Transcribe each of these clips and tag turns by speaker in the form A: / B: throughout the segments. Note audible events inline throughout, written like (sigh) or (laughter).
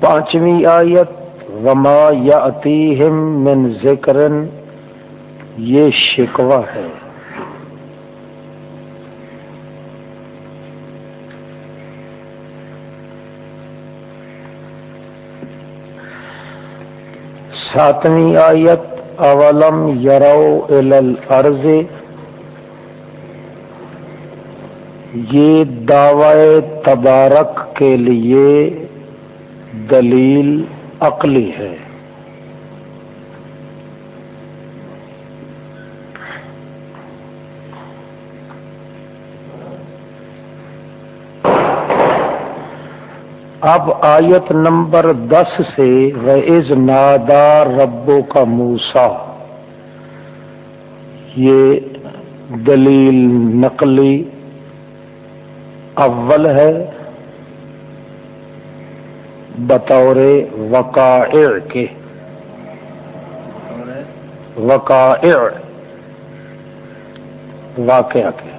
A: پانچویں آیت، وما یا من ذکر یہ شکوہ ہے۔ ساتویں آیت، اولم یرو الارض، یہ دعوی تبارک کے لیے دلیل عقلی ہے۔ اب آیت نمبر دس سے وز نادا ربو کا موسا یہ دلیل نقلی اول ہے۔ بطور وقائع کے۔ وقائع۔ واقعہ کے۔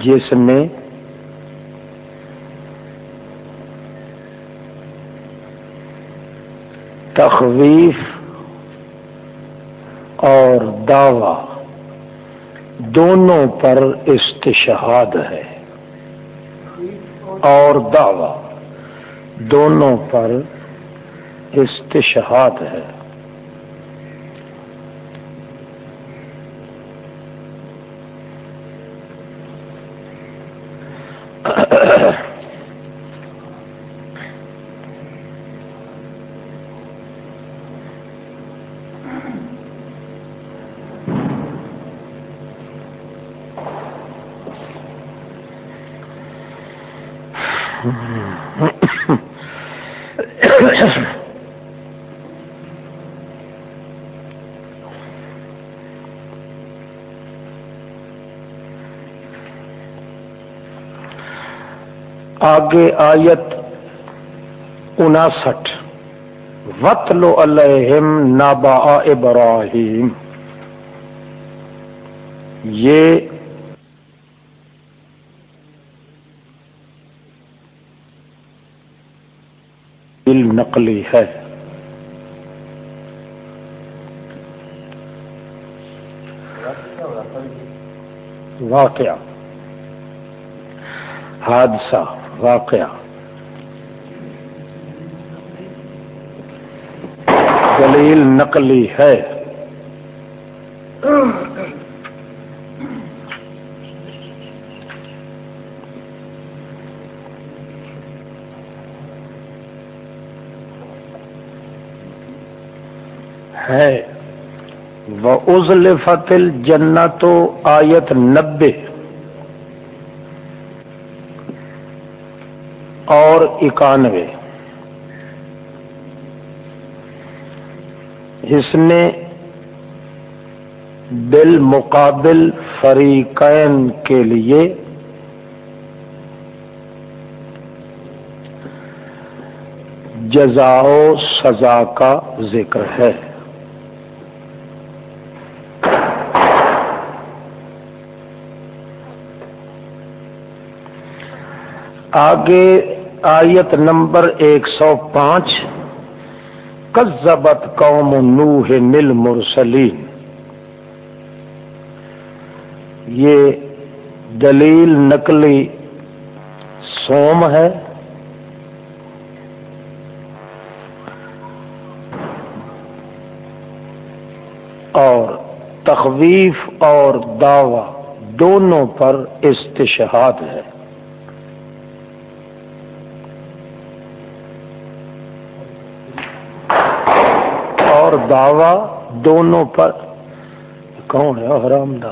A: جس میں تخویف اور دعوی دونوں پر استشہاد ہے اور دعوی دونوں پر استشہاد ہے۔ آگے آیت انسٹھ وط لو الحم نابا ابراہیم یہ نقلی ہے۔ واقعہ۔ حادثہ۔ واقعہ۔ دلیل نقلی ہے۔ ہے۔ وہ ازل فتل جنت آیت نبے اور اکانوے۔ اس نے بالمقابل فریقین کے لیے جزا و سزا کا ذکر ہے۔ آگے آیت نمبر ایک سو پانچ۔ کزبت قوم نوح نل مرسلین یہ دلیل نقلی سوم ہے۔ اور تخویف اور دعوی دونوں پر استشہاد ہے اور دعوی دونوں پر۔ کون ہے؟ حرام دا۔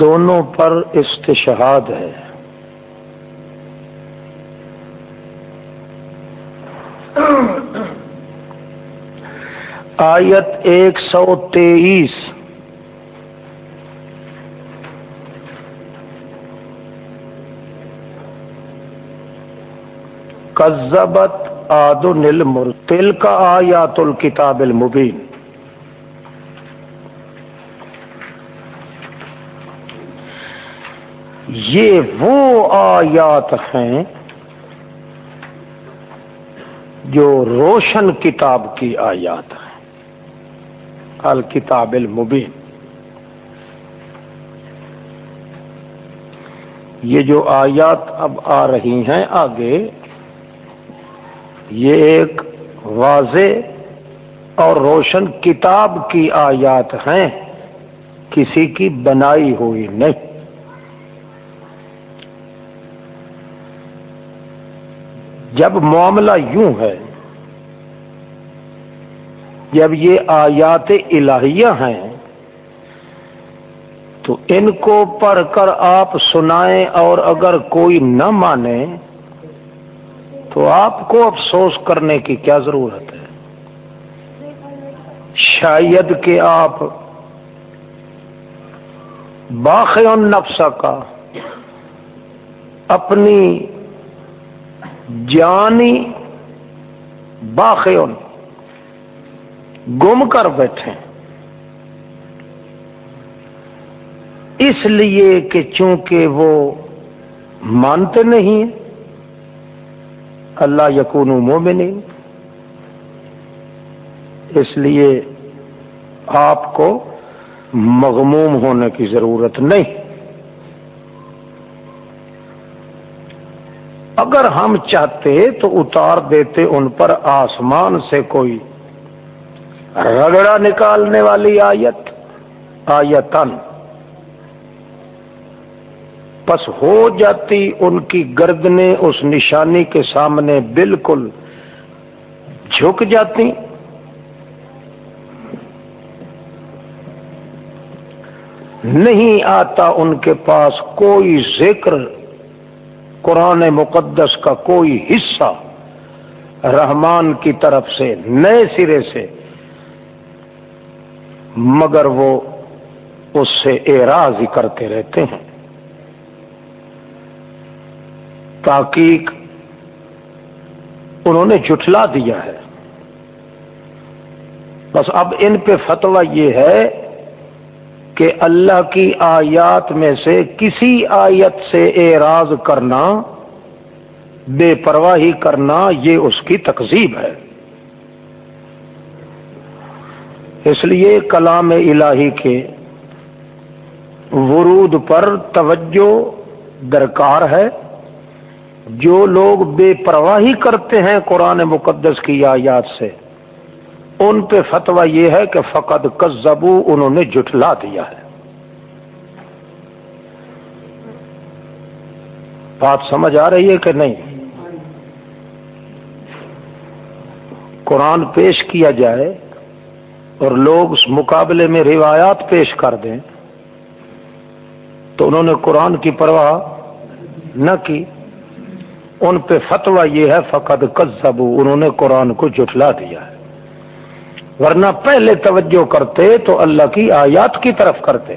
A: دونوں پر استشہاد ہے۔ آیت ایک سو تیئیس۔ کذبت آد المرتل کا آیات الکتاب المبین۔ یہ وہ آیات ہیں جو روشن کتاب کی آیات ہیں۔ الکتاب المبین۔ یہ جو آیات اب آ رہی ہیں آگے یہ ایک واضح اور روشن کتاب کی آیات ہیں، کسی کی بنائی ہوئی نہیں۔ جب معاملہ یوں ہے، جب یہ آیات الہیہ ہیں، تو ان کو پڑھ کر آپ سنائیں اور اگر کوئی نہ مانے تو آپ کو افسوس کرنے کی کیا ضرورت ہے؟ شاید کہ آپ باخ نفسا کا اپنی جانی باخیون گم کر بیٹھے اس لیے کہ چونکہ وہ مانتے نہیں اللہ یقون مومن اس لیے آپ کو مغموم ہونے کی ضرورت نہیں۔ اگر ہم چاہتے تو اتار دیتے ان پر آسمان سے کوئی۔ رگڑا نکالنے والی آیت آیتن پس ہو جاتی ان کی گردنیں اس نشانی کے سامنے بالکل جھک جاتی۔ نہیں آتا ان کے پاس کوئی ذکر، قرآن مقدس کا کوئی حصہ رحمان کی طرف سے، نئے سرے سے، مگر وہ اس سے اعراض ہی کرتے رہتے ہیں۔ تاکیق انہوں نے جٹلا دیا ہے۔ بس اب ان پہ فتویٰ یہ ہے کہ اللہ کی آیات میں سے کسی آیت سے اعراض کرنا، بے پرواہی کرنا، یہ اس کی تقزیب ہے۔ اس لیے کلام الہی کے ورود پر توجہ درکار ہے۔ جو لوگ بے پرواہی کرتے ہیں قرآن مقدس کی آیات سے، ان پہ فتویٰ یہ ہے کہ فقط کزبو انہوں نے جٹلا دیا ہے۔ بات سمجھ آ رہی ہے کہ نہیں؟ قرآن پیش کیا جائے اور لوگ اس مقابلے میں روایات پیش کر دیں تو انہوں نے قرآن کی پرواہ نہ کی۔ ان پہ فتویٰ یہ ہے فقط کزبو انہوں نے قرآن کو جٹلا دیا ہے۔ ورنہ پہلے توجہ کرتے تو اللہ کی آیات کی طرف کرتے۔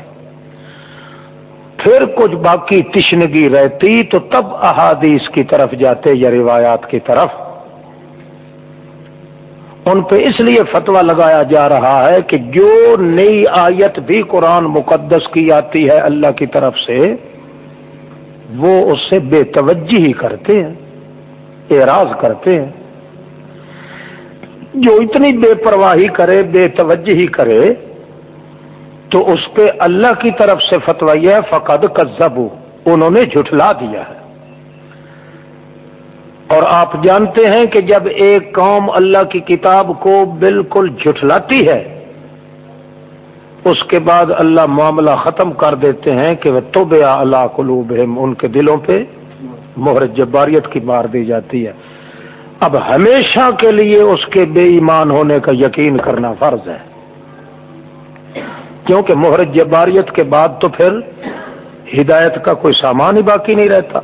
A: پھر کچھ باقی تشنگی رہتی تو تب احادیث کی طرف جاتے یا روایات کی طرف۔ ان پہ اس لیے فتوا لگایا جا رہا ہے کہ جو نئی آیت بھی قرآن مقدس کی آتی ہے اللہ کی طرف سے وہ اس سے بے توجہ ہی کرتے ہیں، اعراض کرتے ہیں۔ جو اتنی بے پرواہی کرے، بے توجہ کرے، تو اس پہ اللہ کی طرف سے فتوی ہے، فقد کزب انہوں نے جھٹلا دیا ہے۔ اور آپ جانتے ہیں کہ جب ایک قوم اللہ کی کتاب کو بالکل جھٹلاتی ہے اس کے بعد اللہ معاملہ ختم کر دیتے ہیں کہ وہ تو بے اللہ قلوب ان کے دلوں پہ مہر جباریت کی مار دی جاتی ہے۔ اب ہمیشہ کے لیے اس کے بے ایمان ہونے کا یقین کرنا فرض ہے۔ کیونکہ مہر جباریت کے بعد تو پھر ہدایت کا کوئی سامان ہی باقی نہیں رہتا۔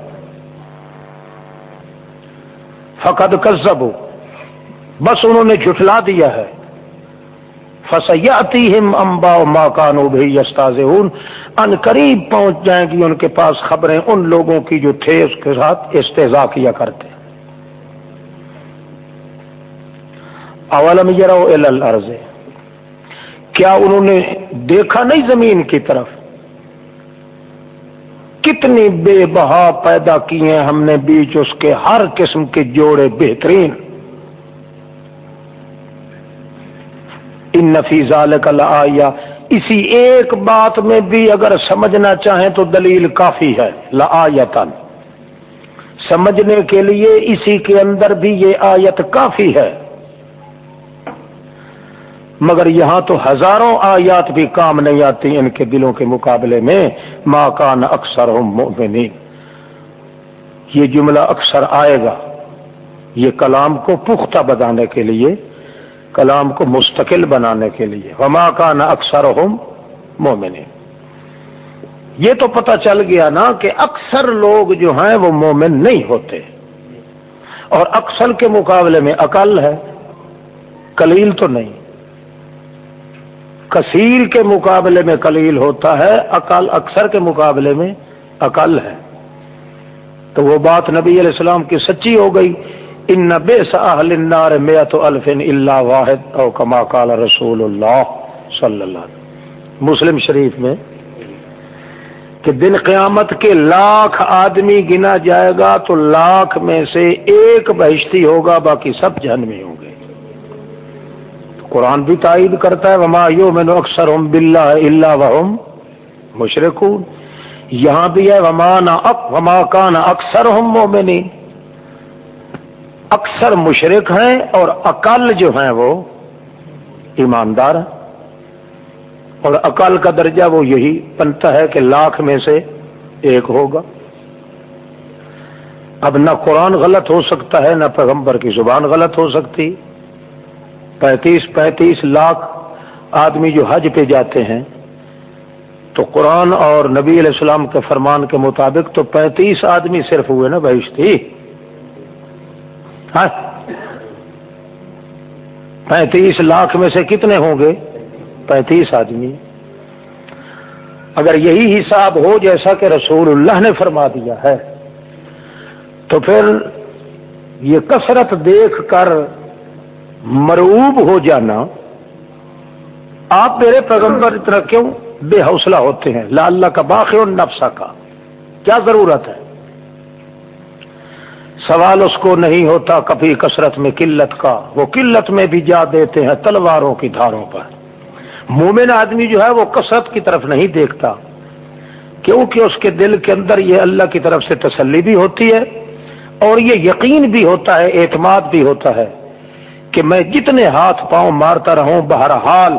A: فقد کزب بس انہوں نے جھٹلا دیا ہے۔ فسیاتی ہم امبا ماکانو بھی یستاز ان قریب پہنچ جائیں گی ان کے پاس خبریں ان لوگوں کی جو تھے اس کے ساتھ استضاء کیا کرتے۔ اولم یرو الارض۔ کیا انہوں نے دیکھا نہیں زمین کی طرف؟ کتنی بے بہا پیدا کی ہیں ہم نے بیچ اس کے ہر قسم کے جوڑے بہترین۔ ان نفیز آیا اسی ایک بات میں بھی اگر سمجھنا چاہیں تو دلیل کافی ہے لا سمجھنے کے لیے اسی کے اندر بھی یہ آیت کافی ہے۔ مگر یہاں تو ہزاروں آیات بھی کام نہیں آتی ان کے دلوں کے مقابلے میں۔ ماں کان اکثر یہ جملہ اکثر آئے گا۔ یہ کلام کو پختہ بنانے کے لیے کلام کو مستقل بنانے کے لیے۔ وما کا نہ اکثر ہوں مومن یہ تو پتہ چل گیا نا کہ اکثر لوگ جو ہیں وہ مومن نہیں ہوتے۔ اور اکثر کے مقابلے میں عقل ہے۔ کلیل تو نہیں۔ کثیر کے مقابلے میں کلیل ہوتا ہے عقل اکثر کے مقابلے میں عقل ہے۔ تو وہ بات نبی علیہ السلام کی سچی ہو گئی۔ ان نبے ساحل النار میت الفن اللہ واحد او کما قال رسول اللہ صلی اللہ علیہ مسلم شریف میں کہ دن قیامت کے لاکھ آدمی گنا جائے گا تو لاکھ میں سے ایک بہشتی ہوگا، باقی سب جہنمی ہوں گے۔ قرآن بھی تائید کرتا ہے، وما یو میں اکثر ہم بلّہ اللہ وحم مشرق یہاں بھی ہے، وما نہ وما کا نہ اکثر ہم مومنین اکثر مشرق ہیں اور عقل جو ہیں وہ ایماندار ہیں۔ اور عقل کا درجہ وہ یہی بنتا ہے کہ لاکھ میں سے ایک ہوگا۔ اب نہ قرآن غلط ہو سکتا ہے، نہ پیغمبر کی زبان غلط ہو سکتی۔ پینتیس پینتیس لاکھ آدمی جو حج پہ جاتے ہیں، تو قرآن اور نبی علیہ السلام کے فرمان کے مطابق تو پینتیس آدمی صرف ہوئے نا بہشتی۔ ہاں؟ پینتیس لاکھ میں سے کتنے ہوں گے؟ پینتیس آدمی۔ اگر یہی حساب ہو جیسا کہ رسول اللہ نے فرما دیا ہے، تو پھر یہ کثرت دیکھ کر مروب ہو جانا۔ آپ میرے پیغمبر اتنا کیوں بے حوصلہ ہوتے ہیں؟ لا اللہ کا باقی اور نفسا کا۔ کیا ضرورت ہے؟ سوال اس کو نہیں ہوتا کبھی کثرت میں قلت کا وہ قلت میں بھی جا دیتے ہیں تلواروں کی دھاروں پر۔ مومن آدمی جو ہے وہ کثرت کی طرف نہیں دیکھتا، کیونکہ اس کے دل کے اندر یہ اللہ کی طرف سے تسلی بھی ہوتی ہے اور یہ یقین بھی ہوتا ہے، اعتماد بھی ہوتا ہے کہ میں جتنے ہاتھ پاؤں مارتا رہوں، بہرحال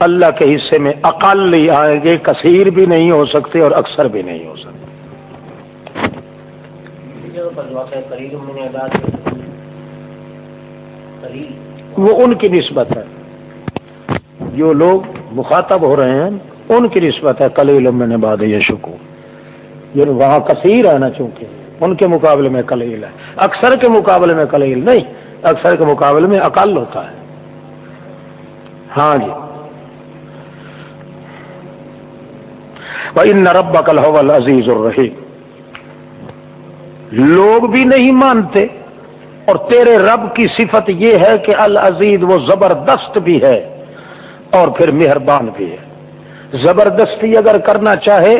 A: اللہ کے حصے میں اقل ہی آئیں گے کثیر بھی نہیں ہو سکتے اور اکثر بھی نہیں ہو سکتے۔ وہ ان کی نسبت ہے۔ جو لوگ مخاطب ہو رہے ہیں، ان کی نسبت ہے کلیل میں نے یشکو یہ وہاں کثیر ہے نا چونکہ، ان کے مقابلے میں کلیل ہے۔ اکثر کے مقابلے میں کلیل نہیں، اکثر کے مقابلے میں اقل ہوتا ہے۔ ہاں جی۔ ان نرب کل عزیز الرحیم لوگ بھی نہیں مانتے اور تیرے رب کی صفت یہ ہے کہ العزیز وہ زبردست بھی ہے اور پھر مہربان بھی ہے۔ زبردستی اگر کرنا چاہے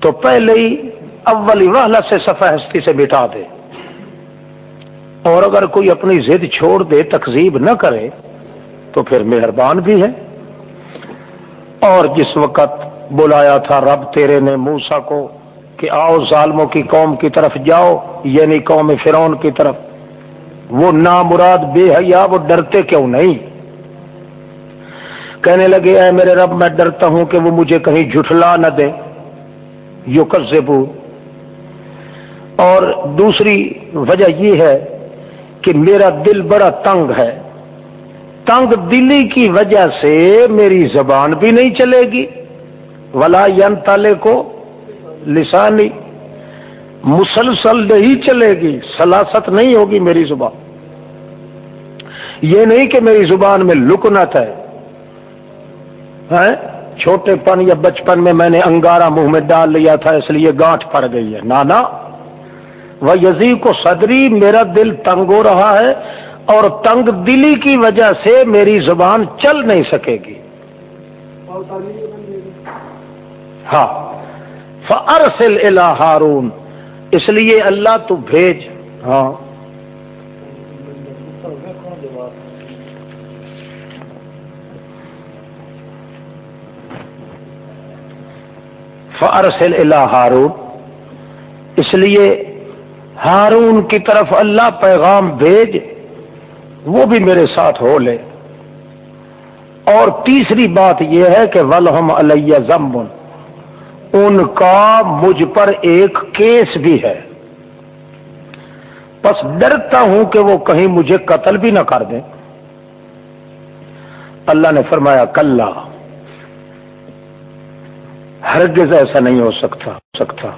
A: تو پہلے ہی اول وحلہ سے صفحہ ہستی سے بٹا دے۔ اور اگر کوئی اپنی ضد چھوڑ دے تقزیب نہ کرے تو پھر مہربان بھی ہے۔ اور جس وقت بلایا تھا رب تیرے نے موسا کو کہ آؤ ظالموں کی قوم کی طرف جاؤ یعنی قوم فرون کی طرف۔ وہ نامراد بے حیا، وہ ڈرتے کیوں نہیں؟ کہنے لگے، اے میرے رب، میں ڈرتا ہوں کہ وہ مجھے کہیں جھٹلا نہ دے۔ یو اور دوسری وجہ یہ ہے کہ میرا دل بڑا تنگ ہے۔ تنگ دلی کی وجہ سے میری زبان بھی نہیں چلے گی۔ ولا ین تالے کو لسانی مسلسل نہیں چلے گی، سلاست نہیں ہوگی میری زبان۔ یہ نہیں کہ میری زبان میں لکنت ہے۔ ہاں؟ چھوٹے پن یا بچپن میں میں نے انگارا منہ میں ڈال لیا تھا، اس لیے گانٹ پڑ گئی ہے۔ نانا وہ یزی کو صدری، میرا دل تنگ ہو رہا ہے اور تنگ دلی کی وجہ سے میری زبان چل نہیں سکے گی۔ ہاں۔ فرسل الا ہارون اس لیے اللہ تو بھیج۔ ہاں۔ فرسل الا ہارون اس لیے ہارون کی طرف اللہ پیغام بھیج، وہ بھی میرے ساتھ ہو لے۔ اور تیسری بات یہ ہے کہ ولحم علیہ زمبن ان کا مجھ پر ایک کیس بھی ہے۔ بس ڈرتا ہوں کہ وہ کہیں مجھے قتل بھی نہ کر دیں۔ اللہ نے فرمایا کل ہرگز ایسا نہیں ہو سکتا سکتا۔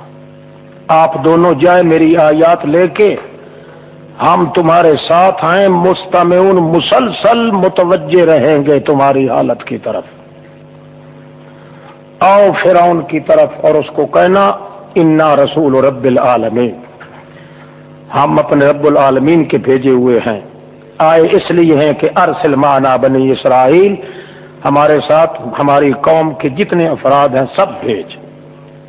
A: آپ دونوں جائیں میری آیات لے کے، ہم تمہارے ساتھ ہیں، مستمعون، مسلسل متوجہ رہیں گے تمہاری حالت کی طرف۔ آؤ فرعون کی طرف اور اس کو کہنا، انا رسول رب العالمین ہم اپنے رب العالمین کے بھیجے ہوئے ہیں۔ آئے اس لیے ہیں کہ ارسل مانا بنی اسرائیل، ہمارے ساتھ ہماری قوم کے جتنے افراد ہیں، سب بھیج۔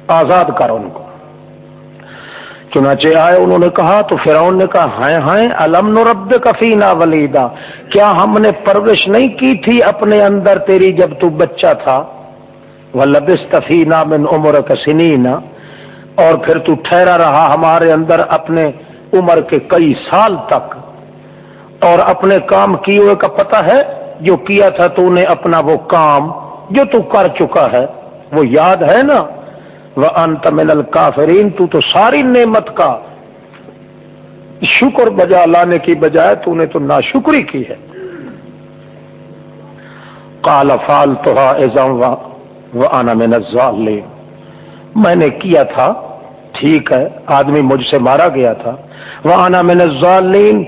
A: آزاد کر ان کو۔ چنانچہ آئے انہوں نے کہا، تو فرعون نے کہا ہائے ہائے علم نرب کفینا ولیدا؟ کیا ہم نے پرورش نہیں کی تھی اپنے اندر تیری جب تو بچہ تھا؟ وہ لبس تفینا من عمر کسنینا اور پھر تو ٹھہرا رہا ہمارے اندر اپنے عمر کے کئی سال تک۔ اور اپنے کام کیے ہوئے کا پتہ ہے، جو کیا تھا تو نے اپنا وہ کام جو تو کر چکا ہے۔ وہ یاد ہے نا؟ وہ انت من الکافرین تو تو ساری نعمت کا شکر بجا لانے کی بجائے تو نے تو ناشکری کی ہے۔ کال فال تو آنا میں میں نے کیا تھا، ٹھیک ہے، آدمی مجھ سے مارا گیا تھا۔ وہ آنا میں ظالین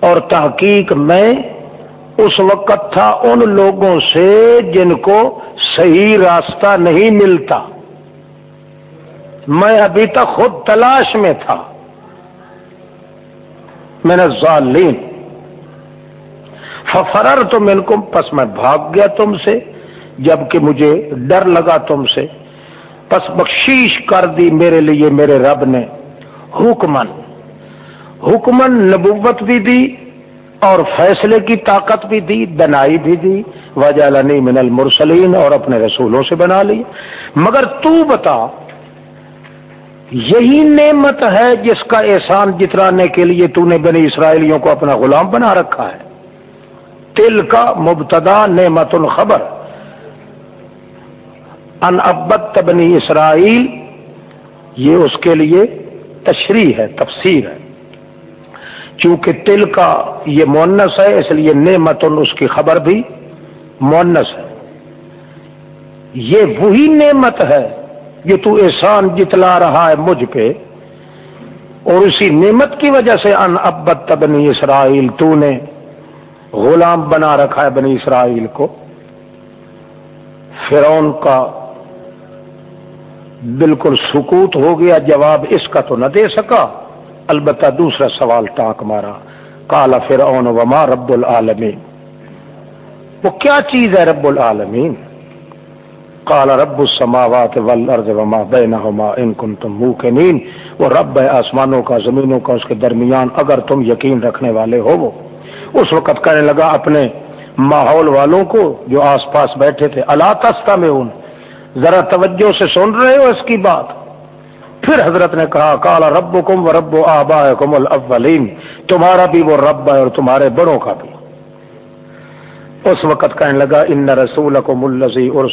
A: اور تحقیق میں اس وقت تھا ان لوگوں سے جن کو صحیح راستہ نہیں ملتا۔ میں ابھی تک خود تلاش میں تھا۔ میں نے ظالین ففرر تو من کو پس میں بھاگ گیا تم سے۔ جبکہ مجھے ڈر لگا تم سے۔ پس بخشیش کر دی میرے لیے میرے رب نے۔ حکمن حکمن نبوت بھی دی اور فیصلے کی طاقت بھی دی دنائی بھی دی۔ وجہ من المرسلین اور اپنے رسولوں سے بنا لی۔ مگر تو بتا، یہی نعمت ہے جس کا احسان جترانے کے لیے تو نے بنی اسرائیلیوں کو اپنا غلام بنا رکھا ہے۔ تل کا مبتدا نعمت الخبر۔ ان ابت بنی اسرائیل، یہ اس کے لیے تشریح ہے، تفسیر ہے۔ چونکہ تل کا یہ مونس ہے، اس لیے نعمت اس کی خبر بھی مونس ہے۔ یہ وہی نعمت ہے یہ تو احسان جتلا رہا ہے مجھ پہ، اور اسی نعمت کی وجہ سے ان ابت بنی اسرائیل، تو نے غلام بنا رکھا ہے بنی اسرائیل کو۔ فرون کا بالکل سکوت ہو گیا، جواب اس کا تو نہ دے سکا۔ البتہ دوسرا سوال ٹاک مارا۔ کالا فرعون، وما رب العالمین؟ وہ کیا چیز ہے رب العالمین؟ قال، رب السماوات والارض وما بينهما ان كنتم موقنين وہ رب ہے آسمانوں کا، زمینوں کا، اس کے درمیان اگر تم یقین رکھنے والے ہو۔ وہ اس وقت کہنے لگا اپنے ماحول والوں کو جو آس پاس بیٹھے تھے اللہ تستا میں ان ذرا توجہ سے سن رہے ہو اس کی بات۔ پھر حضرت نے کہا کالا رب کم و رب و آبا کم الاولین، تمہارا بھی وہ رب ہے اور تمہارے بڑوں کا بھی۔ اس وقت کہنے لگا، ان رسول کو ملزی اور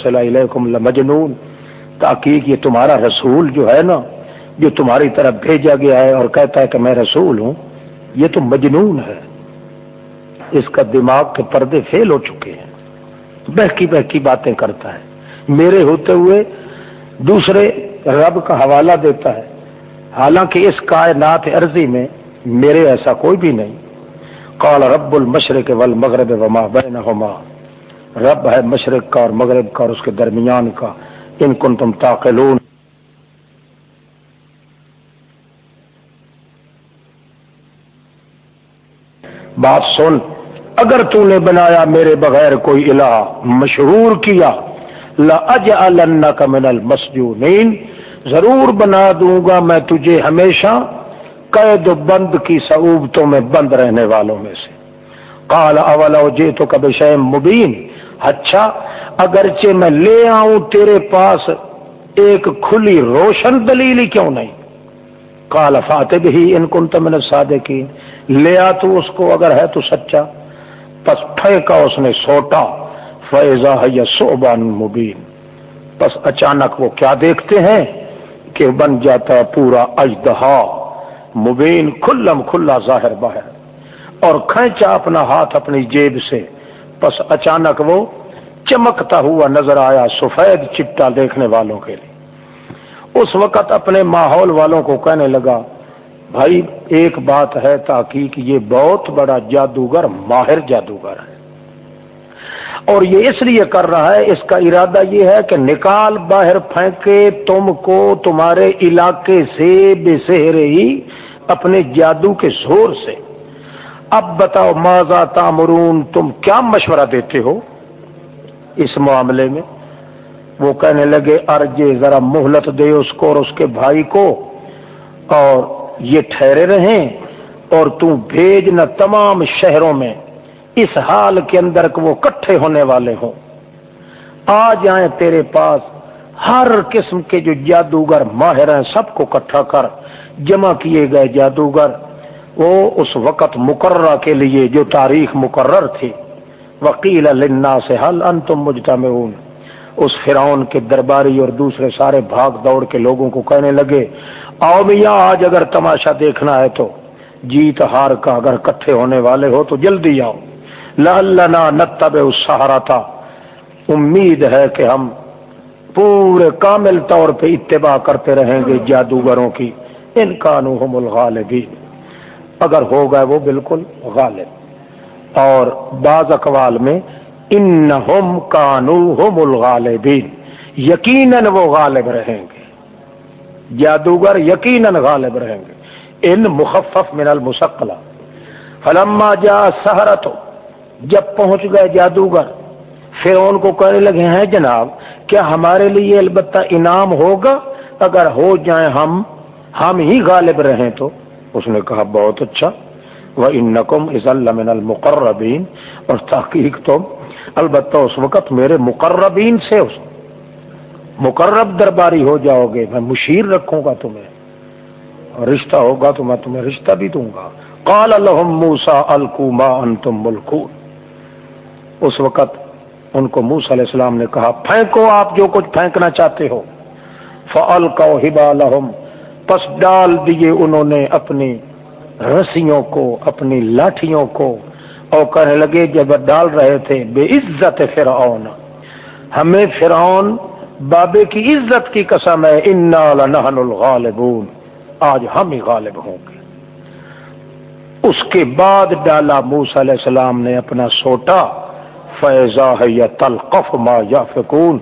A: مجنون تاکہ یہ تمہارا رسول جو ہے نا، جو تمہاری طرف بھیجا گیا ہے اور کہتا ہے کہ میں رسول ہوں، یہ تو مجنون ہے۔ اس کا دماغ کے پردے فیل ہو چکے ہیں۔ بہکی بہکی باتیں کرتا ہے۔ میرے ہوتے ہوئے دوسرے رب کا حوالہ دیتا ہے۔ حالانکہ اس کائنات عرضی میں میرے ایسا کوئی بھی نہیں۔ قال رب المشرق والمغرب وما بینہما۔ رب ہے مشرق کا اور مغرب کا اور اس کے درمیان کا۔ ان کن تم تاقلون بات سن۔ اگر تو نے بنایا میرے بغیر کوئی الہ مشہور کیا لاجعلنک من المسجونین، ضرور بنا دوں گا میں تجھے ہمیشہ قید و بند کی صعوبتوں میں بند رہنے والوں میں سے۔ کال اول جے تو کب شیم مبین اچھا اگرچہ میں لے آؤں تیرے پاس ایک کھلی روشن دلیل کیوں نہیں؟ کال فاتب ہی ان کن تمن سادے کی لیا تو اس کو، اگر ہے تو سچا۔ پس پھینکا اس نے سوٹا۔ فیضا ہے سوبان مبین پس اچانک وہ کیا دیکھتے ہیں کہ بن جاتا پورا اجدہا۔ مبین کھلم کھلا ظاہر باہر۔ اور کھینچا اپنا ہاتھ اپنی جیب سے۔ پس اچانک وہ چمکتا ہوا نظر آیا سفید چپٹا دیکھنے والوں کے لیے۔ اس وقت اپنے ماحول والوں کو کہنے لگا، بھائی، ایک بات ہے تاکہ یہ بہت بڑا جادوگر ماہر جادوگر ہے۔ اور یہ اس لیے کر رہا ہے، اس کا ارادہ یہ ہے کہ نکال باہر پھینکے تم کو تمہارے علاقے سے بے سہرے ہی اپنے جادو کے زور سے۔ اب بتاؤ ماضا تامرون، تم کیا مشورہ دیتے ہو اس معاملے میں؟ وہ کہنے لگے ارجے ذرا مہلت دے اس کو اور اس کے بھائی کو، اور یہ ٹھہرے رہیں اور تم بھیجنا تمام شہروں میں۔ اس حال کے اندر وہ کٹھے ہونے والے ہوں۔ آ جائیں تیرے پاس، ہر قسم کے جو جادوگر ماہر ہیں سب کو کٹھا کر جمع کیے گئے جادوگر۔ وہ اس وقت مقررہ کے لیے جو تاریخ مقرر تھی وکیل النا سے حل ان تم اس فرعون کے درباری اور دوسرے سارے بھاگ دوڑ کے لوگوں کو کہنے لگے آؤ میاں آج اگر تماشا دیکھنا ہے تو جیت ہار کا اگر کٹھے ہونے والے ہو تو جلدی آؤ۔ لنا نتب اس سہارا تھا امید ہے کہ ہم پورے کامل طور پہ اتباع کرتے رہیں گے جادوگروں کی. ان کانو الغالبین. اگر ہو گئے وہ بالکل غالب. اور بعض اقوال میں ان کانو ہم الغالبین. یقیناً وہ غالب رہیں گے. جادوگر یقیناً غالب رہیں گے. ان مخفف من المسقلا فلما جا سہرت جب پہنچ گئے جادوگر، پھر ان کو کہنے لگے ہیں، جناب، کیا ہمارے لیے البتہ انعام ہوگا؟ اگر ہو جائیں ہم ہم ہی غالب رہیں تو۔ اس نے کہا، بہت اچھا۔ وہ ان نقم از المقربین اور تحقیق تم البتہ اس وقت میرے مقربین سے اس مقرب درباری ہو جاؤ گے۔ میں مشیر رکھوں گا تمہیں۔ اور رشتہ ہوگا تو میں تمہیں رشتہ بھی دوں گا۔ کال الحم موسا الکوما ان تم ملکو اس وقت ان کو موسا علیہ السلام نے کہا، پھینکو آپ جو کچھ پھینکنا چاہتے ہو۔ فعل کا ہبا لہم پس ڈال دیے انہوں نے اپنی رسیوں کو، اپنی لاٹھیوں کو۔ اور کہنے لگے، جب ڈال رہے تھے، بے عزت فرعون۔ ہمیں فرعون بابے کی عزت کی قسم ہے، انا لنحن الغالبون۔ آج ہم ہی غالب ہوں گے۔ اس کے بعد ڈالا موس علیہ السلام نے اپنا سوٹا۔ فیضا ہے یا تلقف ما یا فکون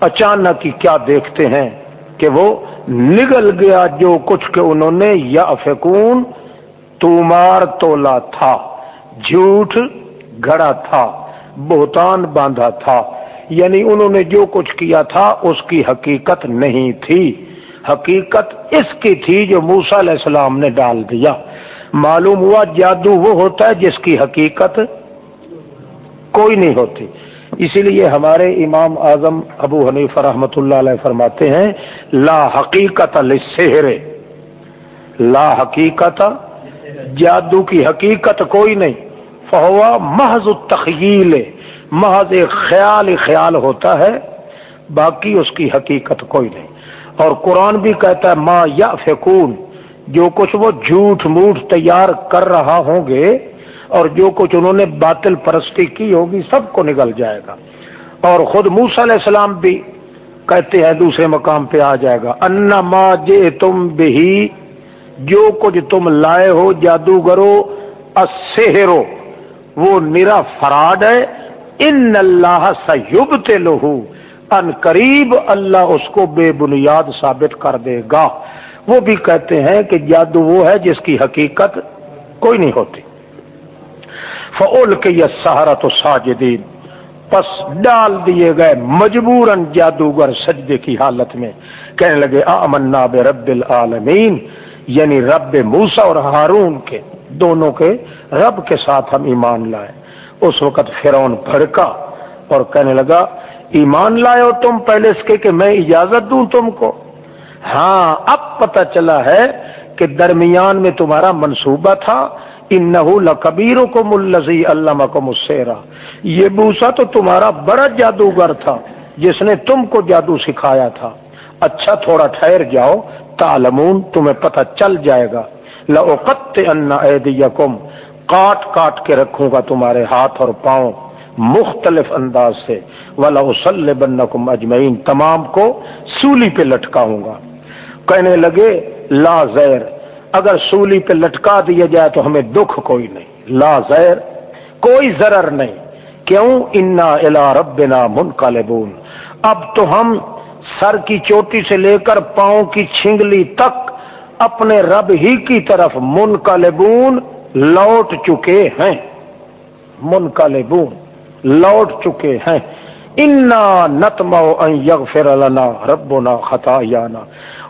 A: اچانک ہی کیا دیکھتے ہیں کہ وہ نگل گیا جو کچھ کہ انہوں نے یا فکون تومار تولا تھا، جھوٹ گھڑا تھا، بہتان باندھا تھا۔ یعنی انہوں نے جو کچھ کیا تھا، اس کی حقیقت نہیں تھی۔ حقیقت اس کی تھی جو موسا علیہ السلام نے ڈال دیا۔ معلوم ہوا جادو وہ ہوتا ہے جس کی حقیقت کوئی نہیں ہوتی۔ اسی لیے ہمارے امام اعظم ابو حنیف رحمت اللہ علیہ فرماتے ہیں، لا حقیقت لا حقیقت، جادو کی حقیقت کوئی نہیں۔ فہوا محض التخیل۔ محض ایک خیال خیال ہوتا ہے، باقی اس کی حقیقت کوئی نہیں۔ اور قرآن بھی کہتا ہے، ما یا فکون جو کچھ وہ جھوٹ موٹ تیار کر رہا ہوں گے اور جو کچھ انہوں نے باطل پرستی کی ہوگی سب کو نکل جائے گا۔ اور خود موس علیہ السلام بھی کہتے ہیں دوسرے مقام پہ آ جائے گا۔ ان ما جے تم بھی جو کچھ تم لائے ہو جادوگرو اسہرو وہ نرا فراڈ ہے۔ ان اللہ سیبت لہو ان قریب اللہ اس کو بے بنیاد ثابت کر دے گا۔ وہ بھی کہتے ہیں کہ جادو وہ ہے جس کی حقیقت کوئی نہیں ہوتی۔ فول کے یہ سہارا تو ساجدین پس ڈال دیے گئے مجبوراً جادوگر سجدے کی حالت میں۔ کہنے لگے، آمنا بے رب العالمین۔ یعنی رب موسا اور ہارون کے، دونوں کے رب کے ساتھ ہم ایمان لائے۔ اس وقت فرون بھڑکا اور کہنے لگا، ایمان لائے ہو تم پہلے اس کے کہ میں اجازت دوں تم کو؟ ہاں اب پتہ چلا ہے کہ درمیان میں تمہارا منصوبہ تھا۔ ان لکبیروں کو ملزی علامہ کو مسیرا یہ بوسا تو تمہارا بڑا جادوگر تھا، جس نے تم کو جادو سکھایا تھا۔ اچھا تھوڑا ٹھہر جاؤ تالمون تمہیں پتہ چل جائے گا۔ لوقت ان کاٹ کاٹ کے رکھوں گا تمہارے ہاتھ اور پاؤں مختلف انداز سے۔ ولا وسل بن اجمعین، تمام کو سولی پہ لٹکاؤں گا۔ کہنے لگے، لا زیر اگر سولی پہ لٹکا دیا جائے تو ہمیں دکھ کوئی نہیں، لا زیر کوئی ضرر نہیں۔ کیوں؟ انا الا ربنا منقلبون۔ اب تو ہم سر کی چوٹی سے لے کر پاؤں کی چھنگلی تک اپنے رب ہی کی طرف منقلبون لوٹ چکے ہیں۔ منقلبون لوٹ چکے ہیں۔ انا نتمو یغفر لنا ربنا خطایانا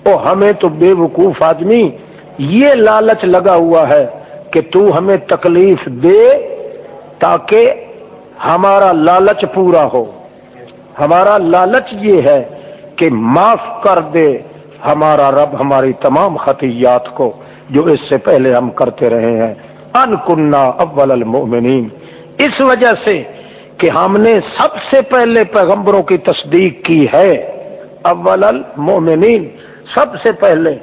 A: او ہمیں تو بے وقوف آدمی یہ لالچ لگا ہوا ہے کہ تو ہمیں تکلیف دے تاکہ ہمارا لالچ پورا ہو۔ ہمارا لالچ یہ ہے کہ معاف کر دے ہمارا رب ہماری تمام خطیات کو جو اس سے پہلے ہم کرتے رہے ہیں۔ ان کنہ اول المؤمنین۔ اس وجہ سے کہ ہم نے سب سے پہلے پیغمبروں کی تصدیق کی ہے۔ اول المؤمنین۔ سب سے پہلے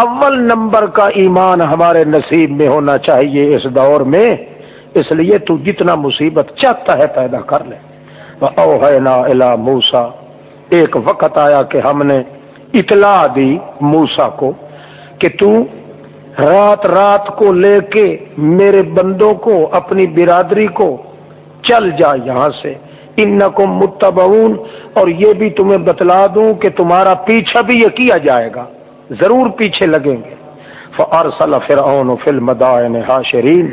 A: اول نمبر کا ایمان ہمارے نصیب میں ہونا چاہیے اس دور میں۔ اس لیے تو جتنا مصیبت چاہتا ہے پیدا کر لے۔ او ہے نا الا موسا ایک وقت آیا کہ ہم نے اطلاع دی موسا کو کہ تو رات رات کو لے کے میرے بندوں کو، اپنی برادری کو چل جا یہاں سے۔ ان کو متبعون۔ اور یہ بھی تمہیں بتلا دوں کہ تمہارا پیچھا بھی یہ کیا جائے گا۔ ضرور پیچھے لگیں گے۔ فارسل فرعون فی المدائن حاشرین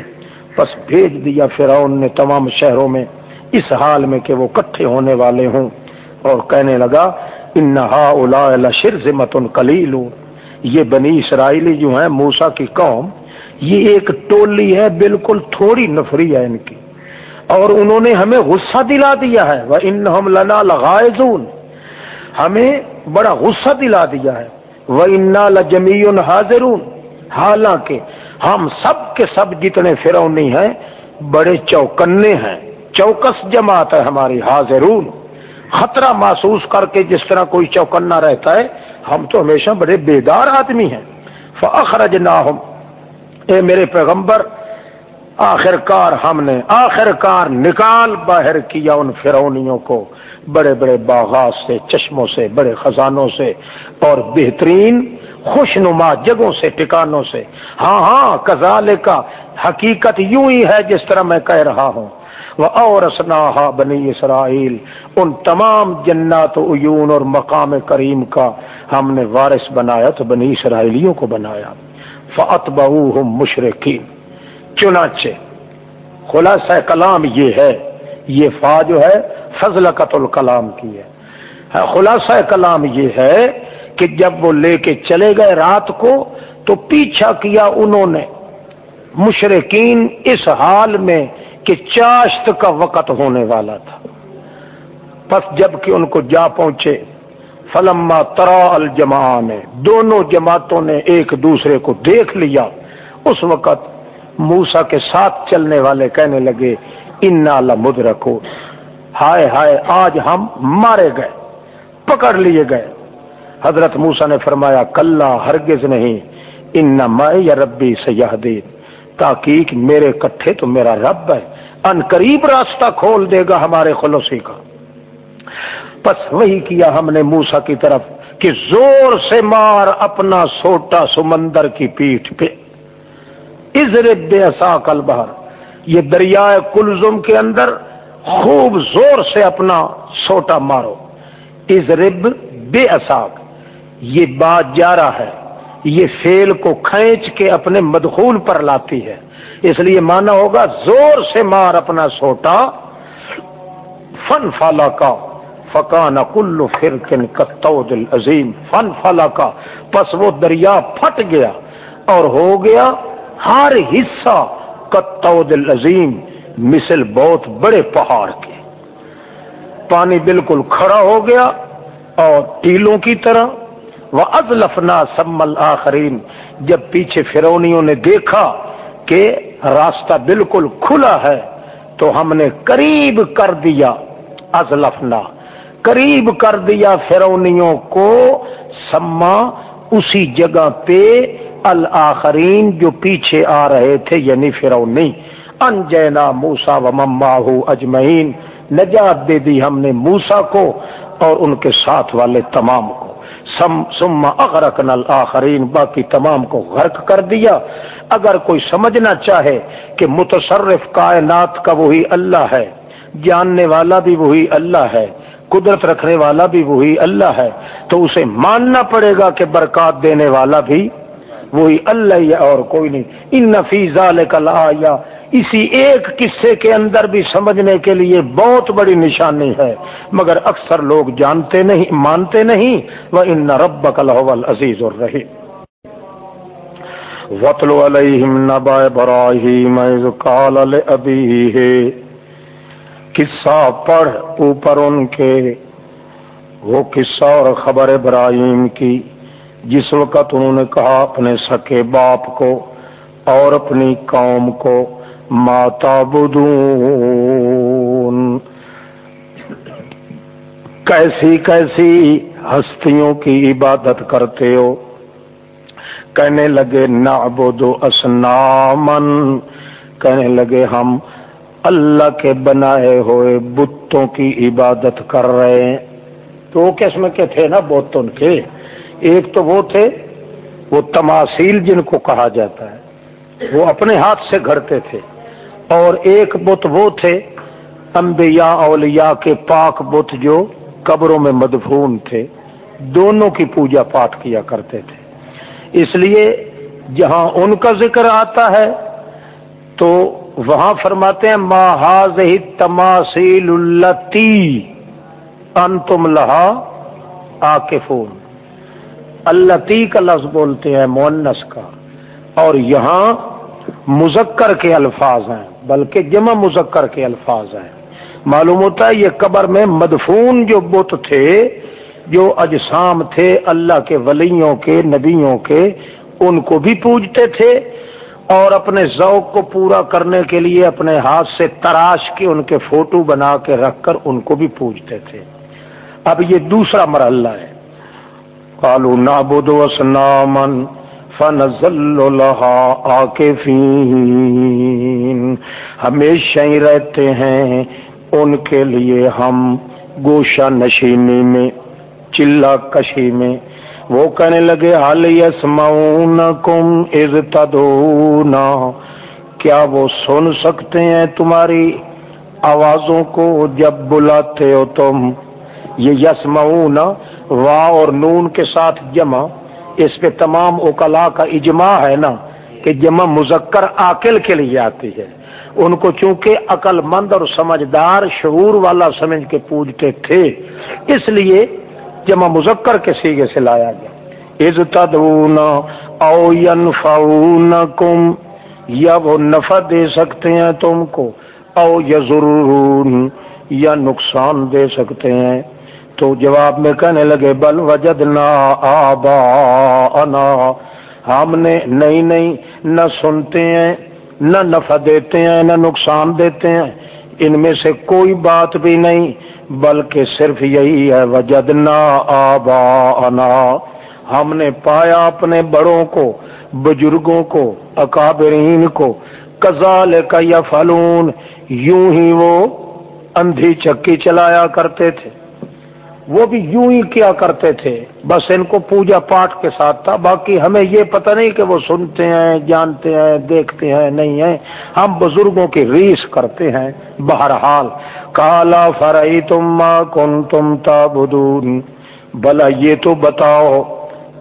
A: بس بھیج دیا فرعون نے تمام شہروں میں اس حال میں کہ وہ کٹھے ہونے والے ہوں۔ اور کہنے لگا انہا الا شرزمت کلیل یہ بنی اسرائیلی جو ہیں موسا کی قوم، یہ ایک ٹولی ہے، بالکل تھوڑی نفری ہے ان کی۔ اور انہوں نے ہمیں غصہ دلا دیا ہے۔ وہ ان ہم لنا لگائے ہمیں بڑا غصہ دلا دیا ہے۔ وہ انا لجمی حاضر حالانکہ ہم سب کے سب جتنے فرونی ہیں، بڑے چوکنے ہیں۔ چوکس جماعت ہے ہماری حاضرون۔ خطرہ محسوس کر کے جس طرح کوئی چوکنا رہتا ہے، ہم تو ہمیشہ بڑے بیدار آدمی ہیں۔ فخرج نہ اے میرے پیغمبر آخر کار ہم نے آخر کار نکال باہر کیا ان فرونیوں کو۔ بڑے بڑے باغات سے، چشموں سے، بڑے خزانوں سے اور بہترین خوش نما جگہوں سے ٹکانوں سے۔ ہاں ہاں کزال کا حقیقت یوں ہی ہے جس طرح میں کہہ رہا ہوں۔ وہ اور بنی اسرائیل ان تمام جنات عیون اور مقام کریم کا ہم نے وارث بنایا تو بنی اسرائیلیوں کو بنایا۔ فعت بہو مشرقین چنانچہ خلاصہ کلام یہ ہے یہ فا جو ہے فضل قتل کلام کی ہے۔ خلاصہ کلام یہ ہے کہ جب وہ لے کے چلے گئے رات کو، تو پیچھا کیا انہوں نے۔ مشرقین اس حال میں کہ چاشت کا وقت ہونے والا تھا۔ بس جبکہ ان کو جا پہنچے، فلما ترا الجمان دونوں جماعتوں نے ایک دوسرے کو دیکھ لیا۔ اس وقت موسا کے ساتھ چلنے والے کہنے لگے ان مد رکھو ہائے ہائے، آج ہم مارے گئے، پکڑ لیے گئے۔ حضرت موسا نے فرمایا کل ہرگز نہیں، ان یا ربی سیاح دین تاکہ میرے کٹھے تو میرا رب ہے، ان قریب راستہ کھول دے گا ہمارے خلوصی کا۔ بس وہی کیا ہم نے موسا کی طرف، کہ زور سے مار اپنا سوٹا سمندر کی پیٹھ پہ۔ ازرب بے کل بہر یہ دریائے کلزم کے اندر خوب زور سے اپنا سوٹا مارو۔ ازرب بے اصاک یہ بات جا رہا ہے۔ یہ فیل کو کھینچ کے اپنے مدخول پر لاتی ہے۔ اس لیے مانا ہوگا زور سے مار اپنا سوٹا۔ فن فالا کا، فکان کل فرقن کتود العظیم۔ فن فلا کا، پس وہ دریا پھٹ گیا اور ہو گیا ہر حصہ۔ کتود العظیم، مثل بہت بڑے پہاڑ کے۔ پانی بالکل کھڑا ہو گیا اور ٹیلوں کی طرح۔ وہ ازلفنا سمل آخرین جب پیچھے فرونیوں نے دیکھا کہ راستہ بالکل کھلا ہے، تو ہم نے قریب کر دیا ازلفنا قریب کر دیا فرونیوں کو سما اسی جگہ پہ الآخرین جو پیچھے آ رہے تھے یعنی فرونی انجینا موسا و مما اجمعین۔ نجات دے دی ہم نے موسا کو اور ان کے ساتھ والے تمام کو۔ سما اغرق نل آخرین باقی تمام کو غرق کر دیا۔ اگر کوئی سمجھنا چاہے کہ متصرف کائنات کا وہی اللہ ہے، جاننے والا بھی وہی اللہ ہے، قدرت رکھنے والا بھی وہی اللہ ہے، تو اسے ماننا پڑے گا کہ برکات دینے والا بھی وہی اللہ ہی اور کوئی نہیں۔ ان نفیز یا اسی ایک قصے کے اندر بھی سمجھنے کے لیے بہت بڑی نشانی ہے۔ مگر اکثر لوگ جانتے نہیں، مانتے نہیں۔ وہ ان رب کل عزیز اور رہی وطل علیہم نبا براہیم قال ابھی قصہ پڑھ اوپر ان کے۔ وہ قصہ اور خبر ابراہیم کی۔ جس وقت انہوں نے کہا اپنے سکے باپ کو اور اپنی قوم کو ماتا بدون کیسی کیسی ہستیوں کی عبادت کرتے ہو؟ کہنے لگے نعبدو اسنامن کہنے لگے، ہم اللہ کے بنائے ہوئے بتوں کی عبادت کر رہے ہیں۔ تو وہ قسم کے تھے نا بتوں کے؟ ایک تو وہ تھے، وہ تماثیل جن کو کہا جاتا ہے، وہ اپنے ہاتھ سے گھڑتے تھے۔ اور ایک بت وہ تھے، انبیاء اولیاء کے پاک بت جو قبروں میں مدفون تھے، دونوں کی پوجا پاٹ کیا کرتے تھے۔ اس لیے جہاں ان کا ذکر آتا ہے، تو وہاں فرماتے ہیں محاذ ہی تماثیل التی ان تم لہا آکفون التی کا لفظ بولتے ہیں مونس کا۔ اور یہاں مذکر کے الفاظ ہیں، بلکہ جمع مذکر کے الفاظ ہیں۔ معلوم ہوتا ہے یہ قبر میں مدفون جو بت تھے، جو اجسام تھے اللہ کے ولیوں کے، نبیوں کے، ان کو بھی پوجتے تھے۔ اور اپنے ذوق کو پورا کرنے کے لیے اپنے ہاتھ سے تراش کے ان کے فوٹو بنا کے رکھ کر ان کو بھی پوجتے تھے۔ اب یہ دوسرا مرحلہ ہے۔ کالو نابود وسنامن فنزل ہمیشہ ہی رہتے ہیں ان کے لیے ہم گوشہ نشینی میں، چلا کشی میں۔ وہ کہنے لگے حال یسمعون کم از کیا وہ سن سکتے ہیں تمہاری آوازوں کو جب بلاتے ہو تم؟ یہ یسمعون وا اور نون کے ساتھ جمع، اس پہ تمام اوکلا کا اجماع ہے نا کہ جمع مذکر عقل کے لیے آتی ہے۔ ان کو چونکہ عقل مند اور سمجھدار شعور والا سمجھ کے پوجتے تھے، اس لیے جمع مذکر کے سیگے سے لایا گیا۔ از تدون او ین کم یا وہ نفع دے سکتے ہیں تم کو، او یا ضرور یا نقصان دے سکتے ہیں۔ تو جواب میں کہنے لگے، بل وجد نہ آبا ہم نے نہیں نہیں، نہ سنتے ہیں، نہ نفع دیتے ہیں، نہ نقصان دیتے ہیں۔ ان میں سے کوئی بات بھی نہیں، بلکہ صرف یہی ہے وجد نہ آبا ہم نے پایا اپنے بڑوں کو، بزرگوں کو، اکابرین کو۔ کزال کا یا فلون یوں ہی وہ اندھی چکی چلایا کرتے تھے۔ وہ بھی یوں ہی کیا کرتے تھے۔ بس ان کو پوجا پاٹ کے ساتھ تھا۔ باقی ہمیں یہ پتہ نہیں کہ وہ سنتے ہیں، جانتے ہیں، دیکھتے ہیں، نہیں ہیں۔ ہم بزرگوں کی ریس کرتے ہیں۔ بہرحال کالا فرائی تم کن تم تابدون بلا یہ تو بتاؤ،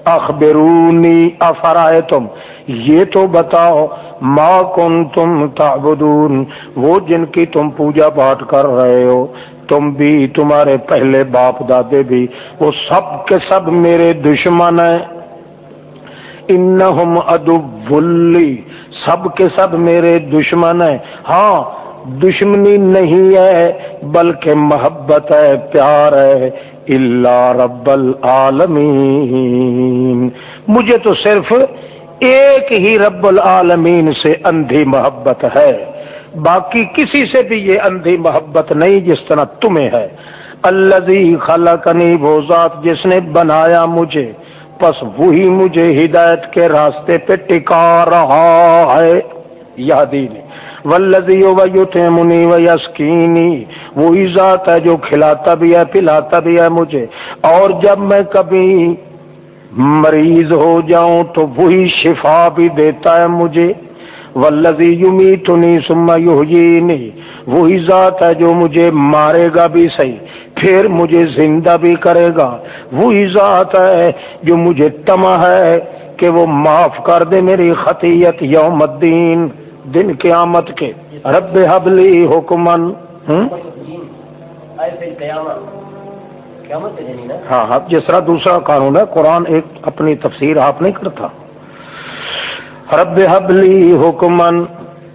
A: اخبرونی افرائے تم یہ تو بتاؤ ماں کن تم تابدون وہ جن کی تم پوجا پاٹ کر رہے ہو۔ تم بھی، تمہارے پہلے باپ دادے بھی، وہ سب کے سب میرے دشمن ہیں۔ انہم ادو سب کے سب میرے دشمن ہیں۔ ہاں دشمنی نہیں ہے، بلکہ محبت ہے، پیار ہے۔ اللہ رب العالمین۔ مجھے تو صرف ایک ہی رب العالمین سے اندھی محبت ہے۔ باقی کسی سے بھی یہ اندھی محبت نہیں جس طرح تمہیں ہے۔ اللہ خلقنی، وہ ذات جس نے بنایا مجھے۔ پس وہی مجھے ہدایت کے راستے پہ ٹکا رہا ہے۔ یادی نے ولزی منی و یسکینی وہی ذات ہے جو کھلاتا بھی ہے، پلاتا بھی ہے مجھے۔ اور جب میں کبھی مریض ہو جاؤں تو وہی شفا بھی دیتا ہے مجھے۔ ولزی یومی تنی سما وہی ذات ہے جو مجھے مارے گا بھی صحیح، پھر مجھے زندہ بھی کرے گا۔ وہی ذات ہے جو مجھے تما ہے کہ وہ معاف کر دے میری خطیت یوم الدین، دن قیامت کے۔ رب حبلی حکمن۔ ہاں ہاں جس طرح دوسرا قانون ہے، قرآن ایک اپنی تفسیر آپ نہیں کرتا۔ رب حبلی حکمن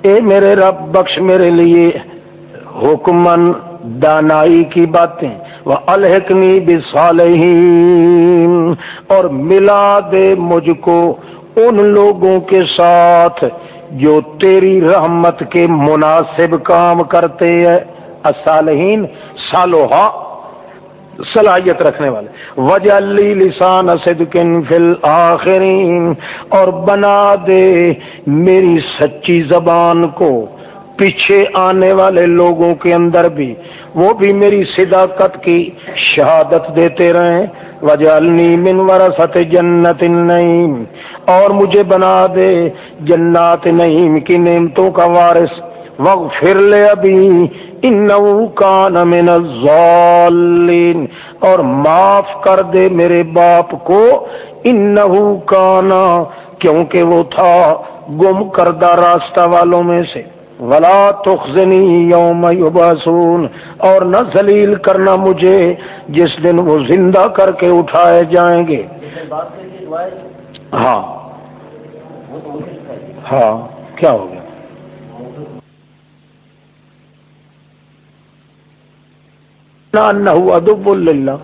A: اے میرے رب، بخش میرے لیے حکمن دانائی کی باتیں۔ وہ الحکنی بصالحین اور ملا دے مجھ کو ان لوگوں کے ساتھ جو تیری رحمت کے مناسب کام کرتے ہیں۔ الصالحین، صالحہ۔ صلاحیت رکھنے والے۔ وجہ لسان صدقن فل آخرین اور بنا دے میری سچی زبان کو پیچھے آنے والے لوگوں کے اندر بھی۔ وہ بھی میری صداقت کی شہادت دیتے رہیں۔ وجہ من ورثت جنت النعیم، اور مجھے بنا دے جنات نعیم کی نعمتوں کا وارث۔ وغفر لے ابھی انہو کان من الظالین اور معاف کر دے میرے باپ کو۔ انہو کانا کیونکہ وہ تھا گم کردہ راستہ والوں میں سے۔ ولا تخزنی یوم یباسون اور نہ ذلیل کرنا مجھے جس دن وہ زندہ کر کے اٹھائے جائیں گے۔ ہاں۔ ہاں کیا ہو گیا ادب اللہ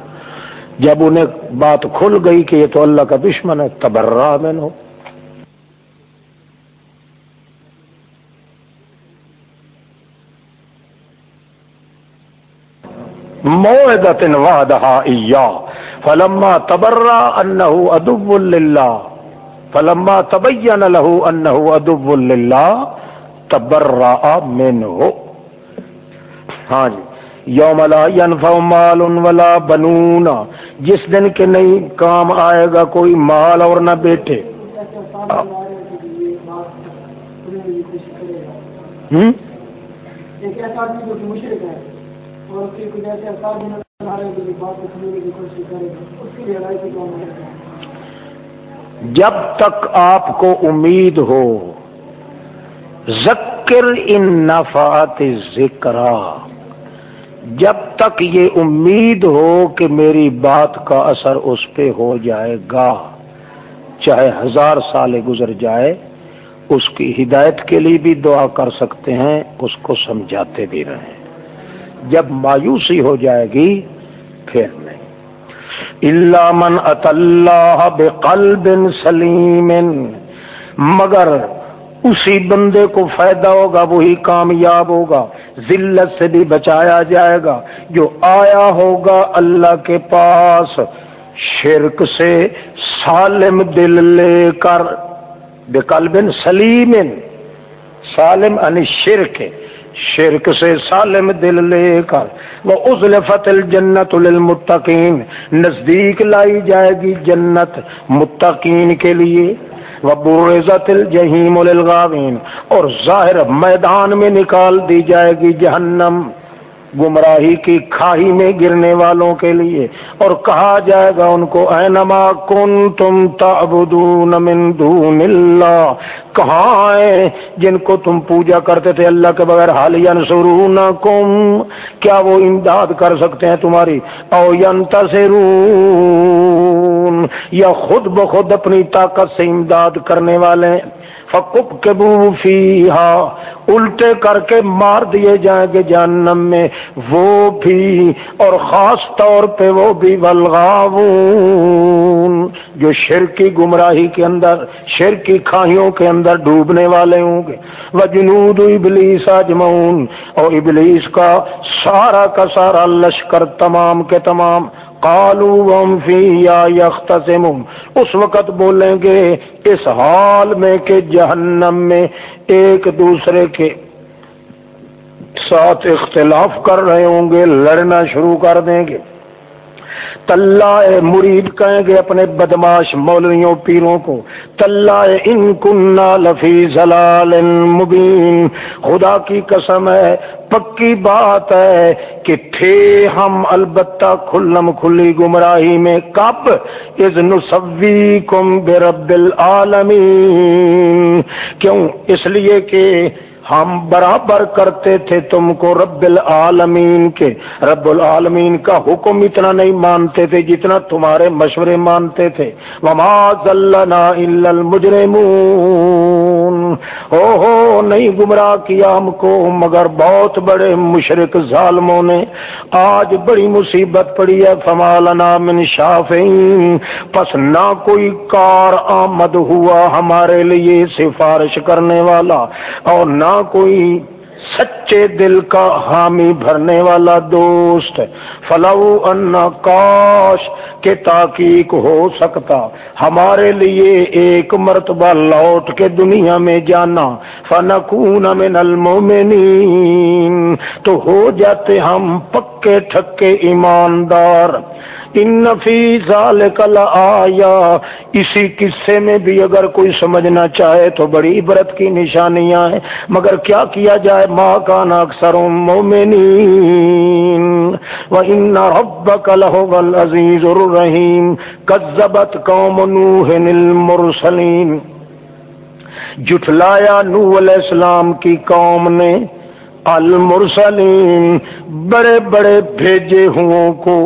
A: جب انہیں بات کھل گئی کہ یہ تو اللہ کا دشمن ہے تبرہ میں ہو موعدت وعدها فلما تبرا انه ادب لله فلما تبين له انه ادب لله تبرا منه ہاں جی۔ یوم لا ينفع مال ولا بنون۔ جس دن کے نہیں کام آئے گا کوئی مال اور نہ بیٹے۔ جب تک آپ کو امید ہو ذکر ان نفات ذکر جب تک یہ امید ہو کہ میری بات کا اثر اس پہ ہو جائے گا، چاہے ہزار سال گزر جائے، اس کی ہدایت کے لیے بھی دعا کر سکتے ہیں، اس کو سمجھاتے بھی رہیں۔ جب مایوسی ہو جائے گی، پھر نہیں۔ اللہ من اطلّہ بقلب سلیم مگر اسی بندے کو فائدہ ہوگا، وہی کامیاب ہوگا، ذلت سے بھی بچایا جائے گا۔ جو آیا ہوگا اللہ کے پاس، شرک سے سالم دل لے کر، بقلب سلیم، سالم ان شرک شرک سے سالم دل لے کر، وہ ازل فتل جنت المتقین نزدیک لائی جائے گی جنت متقین کے لیے۔ وہ الجحیم للغاوین اور ظاہر میدان میں نکال دی جائے گی جہنم۔ گمراہی کی کھائی میں گرنے والوں کے لیے۔ اور کہا جائے گا ان کو، اے نما کن تم من دون اللہ کہاں ہے جن کو تم پوجا کرتے تھے اللہ کے بغیر؟ حالیہ کم کیا وہ امداد کر سکتے ہیں تمہاری؟ او یا خود بخود اپنی طاقت سے امداد کرنے والے۔ فکب کبو فی الٹے کر کے مار دیے جائیں گے جہنم میں۔ وہ بھی، اور خاص طور پہ وہ بھی ولغاون جو شر کی گمراہی کے اندر شر کی کھائیوں کے اندر ڈوبنے والے ہوں گے۔ وہ جنوب ابلیس اجمعون اور ابلیس کا سارا کا سارا لشکر تمام کے تمام۔ کالو وم فی یا اس وقت بولیں گے اس حال میں کہ جہنم میں ایک دوسرے کے ساتھ اختلاف کر رہے ہوں گے، لڑنا شروع کر دیں گے۔ طلّہ مرید کہیں گے اپنے بدماش مولویوں پیروں کو طلّہ ان کننا لفی زلال مبین۔ خدا کی قسم ہے، پکی بات ہے کہ تھے ہم البتہ کھلم کھلی گمراہی میں کب از نصوی کم بے رب العالمین۔ کیوں؟ اس لیے کہ ہم برابر کرتے تھے تم کو رب العالمین کے۔ رب العالمین کا حکم اتنا نہیں مانتے تھے جتنا تمہارے مشورے مانتے تھے۔ وما ذلنا الا المجرمون۔ او ہو، نہیں گمراہ کیا ہم کو، مگر بہت بڑے مشرق ظالموں نے۔ آج بڑی مصیبت پڑی ہے۔ فمالنا من شافعین پس نہ کوئی کار آمد ہوا ہمارے لیے سفارش کرنے والا۔ اور نہ کوئی سچے دل کا حامی بھرنے والا دوست فلو ان کاش کے تاکیق ہو سکتا ہمارے لیے ایک مرتبہ لوٹ کے دنیا میں جانا فنکون من المومنین تو ہو جاتے ہم پکے ٹھکے ایماندار ان کل آیا اسی قصے میں بھی اگر کوئی سمجھنا چاہے تو بڑی عبرت کی نشانیاں ہیں، مگر کیا کیا جائے؟ ماں کا اکثر ان رب کل عزیز الرحیم۔ کزبت قوم نوح المرسلین۔ جٹلایا نو علیہ السلام کی قوم نے المرسلین۔ بڑے بڑے بھیجے ہوں کو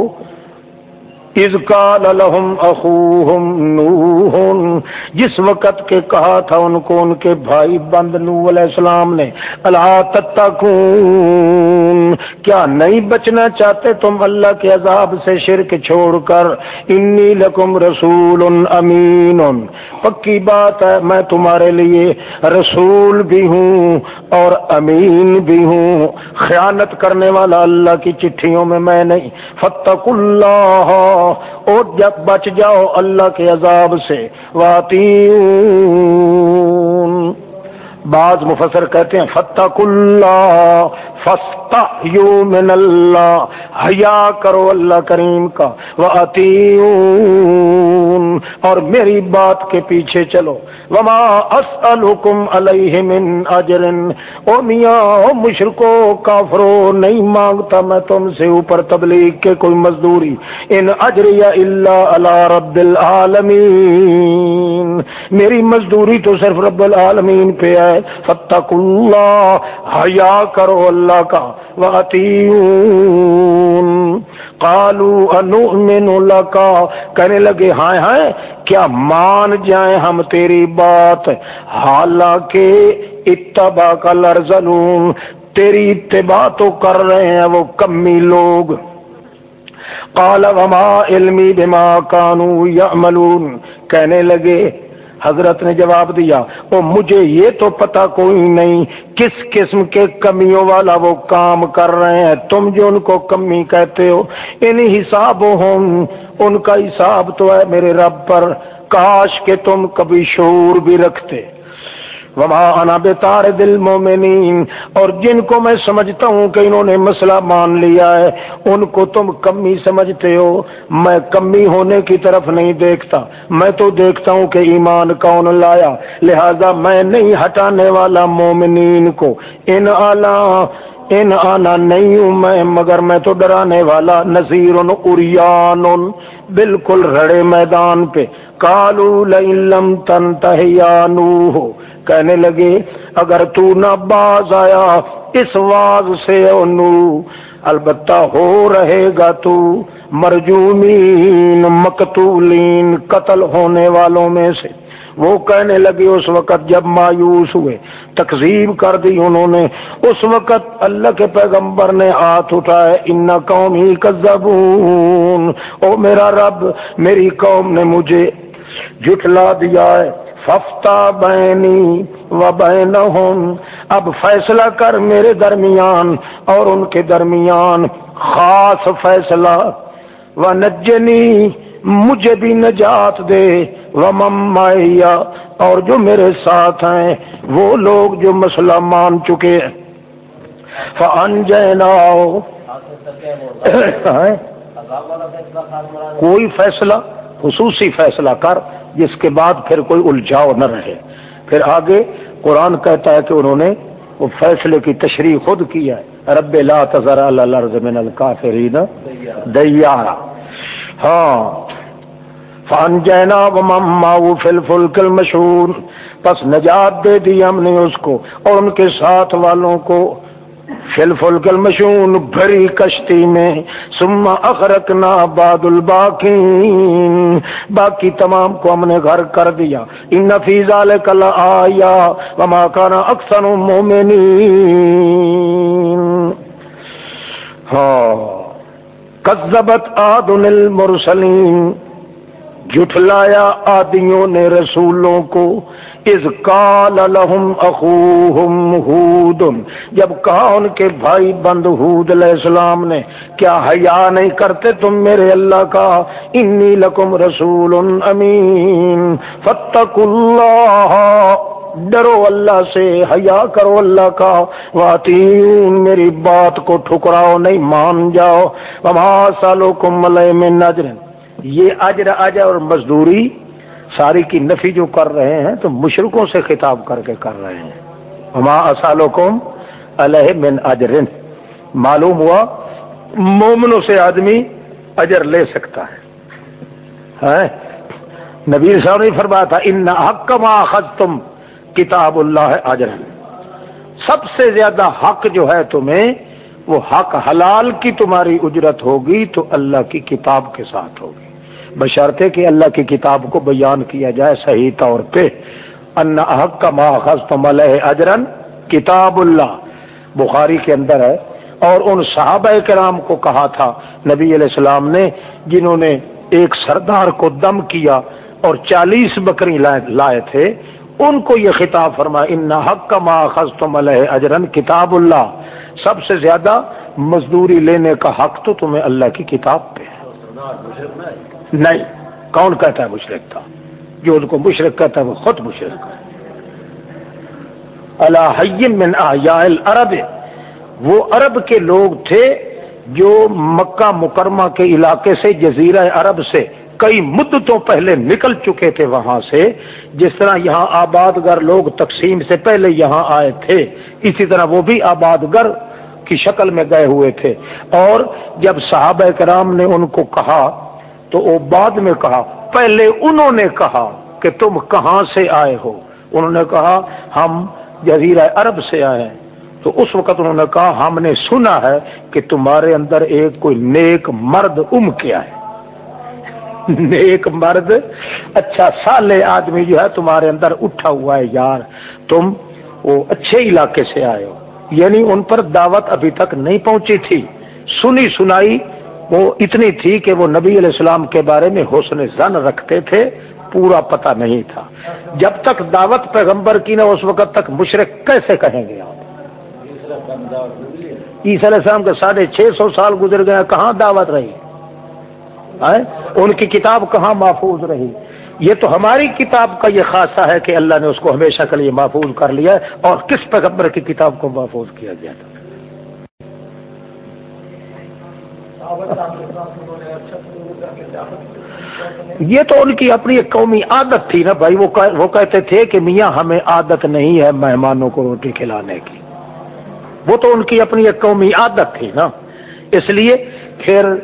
A: از قال لهم اخوهم نوح، جس وقت کے کہا تھا ان کو ان کے بھائی بند نو علیہ السلام نے اللہ تتقون، کیا نہیں بچنا چاہتے تم اللہ کے عذاب سے شرک چھوڑ کر؟ انی لکم رسول امین پکی بات ہے، میں تمہارے لیے رسول بھی ہوں اور امین بھی ہوں۔ خیانت کرنے والا اللہ کی چٹھیوں میں میں نہیں۔ فتق اللہ اور جب بچ جاؤ اللہ کے عذاب سے واتی بعض مفسر کہتے ہیں فتح اللہ فستا یو من اللہ حیا کرو اللہ کریم کا وہ اور میری بات کے پیچھے چلو۔ وما اسألکم علیہ من اجر او میاں، او مشرکو، کافرو، نہیں مانگتا میں تم سے اوپر تبلیغ کے کوئی مزدوری۔ ان اجری الا علی رب العالمین میری مزدوری تو صرف رب العالمین پہ ہے۔ ہے۔ فتق اللہ حیا کرو اللہ کا کالو انؤمن لکا کہنے لگے، ہائے ہائے، کیا مان جائیں ہم تیری بات؟ حالانکہ اتبا کا لرزلون تیری اتباع تو کر رہے ہیں وہ کمی لوگ۔ قال وما علمی بما کانو یعملون کہنے لگے حضرت نے جواب دیا، او مجھے یہ تو پتا کوئی نہیں کس قسم کے کمیوں والا وہ کام کر رہے ہیں۔ تم جو ان کو کمی کہتے ہو ان حساب ہوں۔ ان کا حساب تو ہے میرے رب پر۔ کاش کہ تم کبھی شعور بھی رکھتے۔ وما انا بتار دل مومنین۔ اور جن کو میں سمجھتا ہوں کہ انہوں نے مسئلہ مان لیا ہے، ان کو تم کمی سمجھتے ہو۔ میں کمی ہونے کی طرف نہیں دیکھتا۔ میں تو دیکھتا ہوں کہ ایمان کون لایا۔ لہذا میں نہیں ہٹانے والا مومنین کو۔ ان ان آنا نہیں ہوں میں، مگر میں تو ڈرانے والا نذیر اریان بالکل رڑے میدان پہ۔ کالو لم تن نو ہو کہنے لگے، اگر تو نہ باز آیا اس واز سے او البتہ ہو رہے گا تو۔ مرجومین، مقتولین، قتل ہونے والوں میں سے۔ وہ کہنے لگے، اس وقت جب مایوس ہوئے تقسیم کر دی انہوں نے۔ اس وقت اللہ کے پیغمبر نے ہاتھ اٹھائے ان قومی کذبون۔ او میرا رب، میری قوم نے مجھے جھٹلا دیا ہے۔ ففتا بینی و بین اب فیصلہ کر میرے درمیان اور ان کے درمیان خاص فیصلہ۔ و نجنی مجھے بھی نجات دے۔ و ممیا اور جو میرے ساتھ ہیں وہ لوگ جو مسئلہ مان چکے فن جینا کوئی فیصلہ؟ خصوصی فیصلہ کر جس کے بعد پھر کوئی الجھاؤ نہ رہے۔ پھر آگے قرآن کہتا ہے کہ انہوں نے وہ فیصلے کی تشریح خود کی ہے۔ رب لا تذر الارض من الکافرین دیارا۔ ہاں۔ فان جینا ومم ماو فی الفلک المشہور۔ پس نجات دے دی ہم نے اس کو اور ان کے ساتھ والوں کو۔ فل فل مشون بھری کشتی میں سما اخرک نہ باد الباقی باقی تمام کو ہم نے گھر کر دیا۔ ان نفیز کل آیا وما کانا اکثر مومنی ہاں۔ کذبت آد المرسلین۔ جھٹلایا آدیوں نے رسولوں کو۔ از کال لہم اخوہم ہود، جب کہا ان کے بھائی بند ہود علیہ السلام نے، کیا حیا نہیں کرتے تم میرے اللہ کا؟ انی لکم رسول امین فتق اللہ، ڈرو اللہ سے، حیا کرو اللہ کا۔ واتین میری بات کو ٹھکراؤ، نہیں مان جاؤ۔ وما سالو کم میں نجر یہ اجر اجر اور مزدوری ساری کی نفی جو کر رہے ہیں تو مشرقوں سے خطاب کر کے کر رہے ہیں۔ ہما اسالکم علیہ من اجرن معلوم ہوا، مومنوں سے آدمی اجر لے سکتا ہے۔ نبی صاحب نے فرمایا تھا ان حق ما تم کتاب اللہ اجر سب سے زیادہ حق جو ہے تمہیں، وہ حق حلال کی تمہاری اجرت ہوگی تو اللہ کی کتاب کے ساتھ ہوگی۔ بشرطے کہ اللہ کی کتاب کو بیان کیا جائے صحیح طور پہ۔ ان حق کا ماخذ تم اجرن کتاب اللہ۔ بخاری کے اندر ہے۔ اور ان صحابہ کرام کو کہا تھا، نبی علیہ السلام نے، جنہوں نے ایک سردار کو دم کیا اور چالیس بکری لائے تھے، ان کو یہ خطاب فرما ان حق کا ماخذ تم اجرن کتاب اللہ۔ سب سے زیادہ مزدوری لینے کا حق تو تمہیں اللہ کی کتاب پہ ہے۔ نہیں، کون کہتا ہے مشرق تھا جو ان کو مشرق کہتا ہے وہ خود مشرق ہے۔ اللہ من العرب، وہ عرب کے لوگ تھے جو مکہ مکرمہ کے علاقے سے، جزیرہ عرب سے کئی مدتوں پہلے نکل چکے تھے وہاں سے۔ جس طرح یہاں آباد گر لوگ تقسیم سے پہلے یہاں آئے تھے، اسی طرح وہ بھی آباد گر کی شکل میں گئے ہوئے تھے۔ اور جب صحابہ کرام نے ان کو کہا تو وہ بعد میں کہا، پہلے انہوں نے کہا کہ تم کہاں سے آئے ہو؟ انہوں نے کہا، ہم جزیرہ عرب سے آئے ہیں۔ تو اس وقت انہوں نے کہا، ہم نے سنا ہے کہ تمہارے اندر ایک کوئی نیک مرد ام کیا ہے۔ (laughs) نیک مرد؟ اچھا سالے آدمی جو ہے تمہارے اندر اٹھا ہوا ہے، یار، تم وہ اچھے علاقے سے آئے ہو۔ یعنی ان پر دعوت ابھی تک نہیں پہنچی تھی۔ سنی سنائی وہ اتنی تھی کہ وہ نبی علیہ السلام کے بارے میں حسن زن رکھتے تھے، پورا پتہ نہیں تھا۔ جب تک دعوت پیغمبر کی نہ اس وقت تک مشرق کیسے کہیں گے آپ؟ عیسی علیہ السلام کے ساڑھے چھ سو سال گزر گئے، کہاں دعوت رہی؟ ان کی کتاب کہاں محفوظ رہی؟ یہ تو ہماری کتاب کا یہ خاصہ ہے کہ اللہ نے اس کو ہمیشہ کے لیے محفوظ کر لیا اور کس پیغمبر کی کتاب کو محفوظ کیا گیا تھا؟ یہ تو ان کی اپنی ایک قومی عادت تھی نا بھائی، وہ کہتے تھے کہ میاں، ہمیں عادت نہیں ہے مہمانوں کو روٹی کھلانے کی۔ وہ تو ان کی اپنی ایک قومی عادت تھی نا۔ اس لیے پھر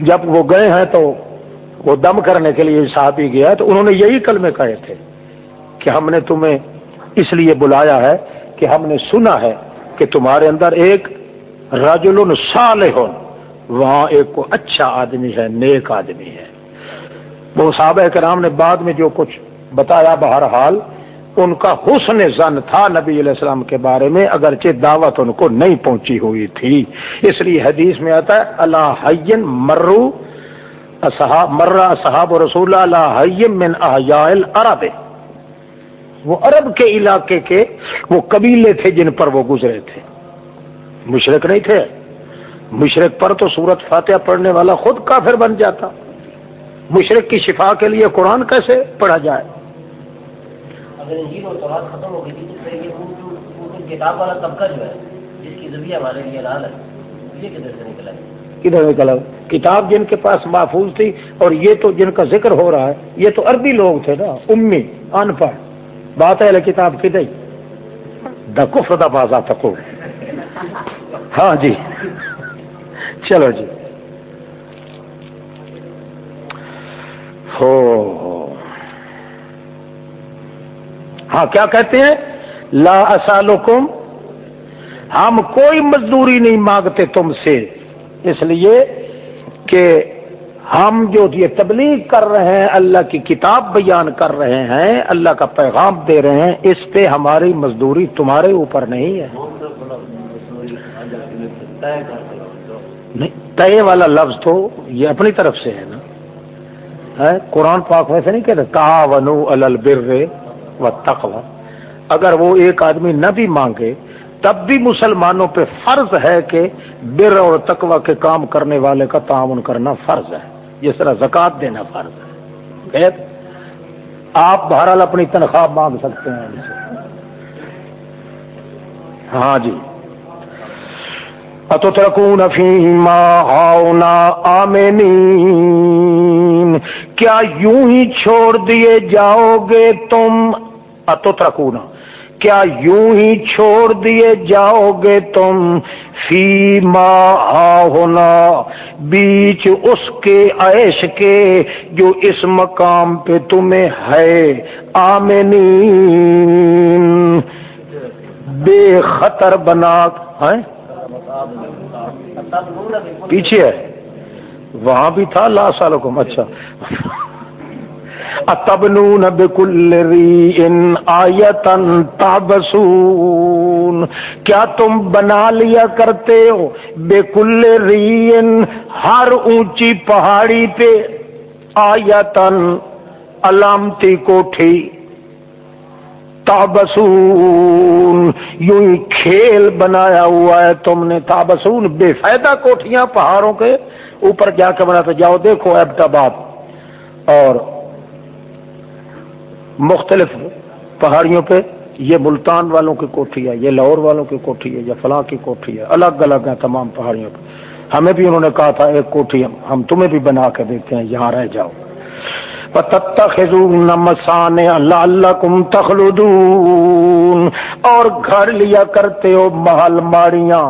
A: جب وہ گئے ہیں تو وہ دم کرنے کے لیے صاحب ہی گیا تو انہوں نے یہی کلمے کہے تھے کہ ہم نے تمہیں اس لیے بلایا ہے کہ ہم نے سنا ہے کہ تمہارے اندر ایک رجل صالح وہاں ایک کو اچھا آدمی ہے، نیک آدمی ہے۔ وہ صحابہ کرام نے بعد میں جو کچھ بتایا بہرحال، ان کا حسن زن تھا نبی علیہ السلام کے بارے میں، اگرچہ دعوت ان کو نہیں پہنچی ہوئی تھی۔ اس لیے حدیث میں آتا ہے اللہ مرو اصحاب مرہ صحاب رسول اللہ من احیاء وہ عرب کے علاقے کے وہ قبیلے تھے جن پر وہ گزرے تھے۔ مشرق نہیں تھے۔ مشرق پر تو سورت فاتحہ پڑھنے والا خود کافر بن جاتا۔ مشرق کی شفا کے لیے قرآن کیسے پڑھا جائے؟ اگر انجیل اور تورات ختم ہو گئی تھی تو یہ کتاب والا طبقہ جو ہے جس کی ذریعہ ہمارے لیے لال ہے یہ کدھر سے نکلا ہے؟ کدھر نکلا کتاب جن کے پاس محفوظ تھی اور یہ تو جن کا ذکر ہو رہا ہے یہ تو عربی لوگ تھے نا امی ان پڑھ۔ بات ہے کتاب کی دا کفر دا بازا تکو۔ ہاں جی۔ چلو جی۔ ہو۔ ہاں کیا کہتے ہیں؟ لا اسالکم، ہم کوئی مزدوری نہیں مانگتے تم سے۔ اس لیے کہ ہم جو یہ تبلیغ کر رہے ہیں، اللہ کی کتاب بیان کر رہے ہیں، اللہ کا پیغام دے رہے ہیں، اس پہ ہماری مزدوری تمہارے اوپر نہیں ہے۔ نہیں طے والا لفظ تو یہ اپنی طرف سے ہے نا۔ قرآن پاک ویسے نہیں کہتے کہا ونو البر و تقوا اگر وہ ایک آدمی نہ بھی مانگے، تب بھی مسلمانوں پہ فرض ہے کہ بر اور تقوا کے کام کرنے والے کا تعاون کرنا فرض ہے۔ جس طرح زکات دینا فرض ہے۔ آپ بہرحال اپنی تنخواہ مانگ سکتے ہیں ہاں جی۔ اترکون فیما آؤنا آمینین کیا یوں ہی چھوڑ دیے جاؤ گے تم اترکونا کیا یوں ہی چھوڑ دیے جاؤ گے تم فی ماں ہونا بیچ اس کے عیش کے جو اس مقام پہ تمہیں ہے آمنی بے خطر بنا ہے پیچھے ہے۔ وہاں بھی تھا، لا سالکم اچھا۔ اتبنون بکل ری آیتن تابسون۔ کیا تم بنا لیا کرتے ہو؟ بکل ری ہر اونچی پہاڑی پہ۔ آیتن علامتی کوٹھی۔ تابسون، یوں ہی کھیل بنایا ہوا ہے تم نے تابسون، بے فائدہ کوٹھیاں پہاڑوں کے اوپر جا کے بنا جاؤ دیکھو ایبٹ آباد اور مختلف پہاڑیوں پہ یہ ملتان والوں کی کوٹھی ہے، یہ لاہور والوں کی کوٹھی ہے، یہ فلاں کی کوٹھی ہے، الگ الگ ہیں تمام پہاڑیوں پہ۔ ہمیں بھی انہوں نے کہا تھا، ایک کوٹھی ہم تمہیں بھی بنا کے دیتے ہیں، یہاں رہ جاؤ۔ مسان اللہ اللہ کم تخلدون اور گھر لیا کرتے ہو محل ماڑیاں۔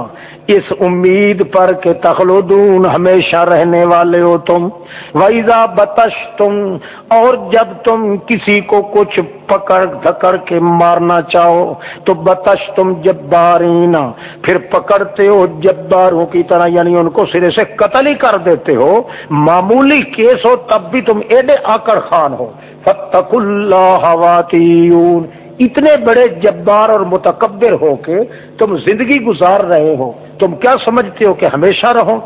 A: اس امید پر کہ تخلدون ہمیشہ رہنے والے ہو تم۔ ویزا بتش تم اور جب تم کسی کو کچھ پکڑ دھکڑ کے مارنا چاہو، تو بتش تم جبارینا پھر پکڑتے ہو جباروں کی طرح یعنی ان کو سرے سے قتل ہی کر دیتے ہو۔ معمولی کیس ہو تب بھی تم ایڈے آکڑ خان ہو۔ فتق اللہ اتنے بڑے جبار اور متکبر ہو کے تم زندگی گزار رہے ہو، تم کیا سمجھتے ہو کہ ہمیشہ رہو؟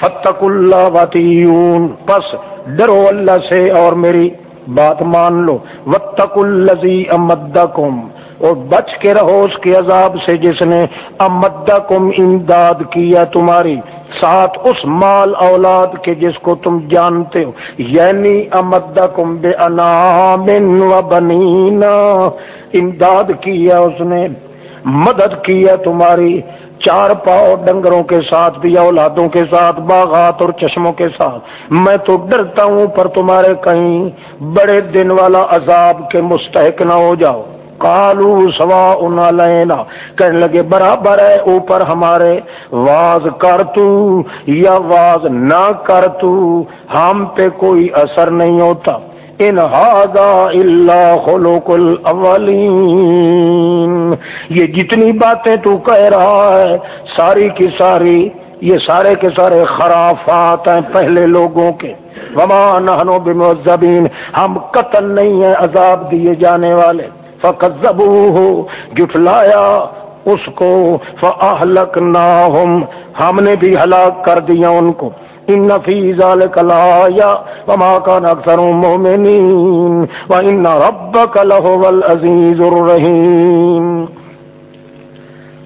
A: فتق اللہ واتیون پس ڈرو اللہ سے اور میری بات مان لو۔ وتق الزی امدکم اور بچ کے رہو اس کے عذاب سے جس نے امدکم امداد کیا تمہاری۔ ساتھ اس مال اولاد کے جس کو تم جانتے ہو یعنی امدکم بے انام و بنینا امداد کیا اس نے، مدد کیا تمہاری چار پاؤ ڈنگروں کے ساتھ، بھی اولادوں کے ساتھ، باغات اور چشموں کے ساتھ۔ میں تو ڈرتا ہوں، پر تمہارے کہیں بڑے دن والا عذاب کے مستحق نہ ہو جاؤ۔ کالو سوا لینا کہنے لگے، برابر ہے، اوپر ہمارے۔ واز کر تو یا واز نہ کر تو، ہم پہ کوئی اثر نہیں ہوتا۔ ان اللہ خلوق الاولین۔ یہ جتنی باتیں تو کہہ رہا ہے، ساری کی ساری، یہ سارے کے سارے خرافات ہیں پہلے لوگوں کے۔ وما نہنو بمعذبین، ہم قتل نہیں ہیں عذاب دیے جانے والے۔ فکذبوہ جٹلایا اس کو، فاہلکناہم۔ ہم نے بھی ہلاک کر دیا ان کو۔ ان فی ذلک لایا وما کان اکثر مومنین۔ وان ربک لہو العزیز الرحیم۔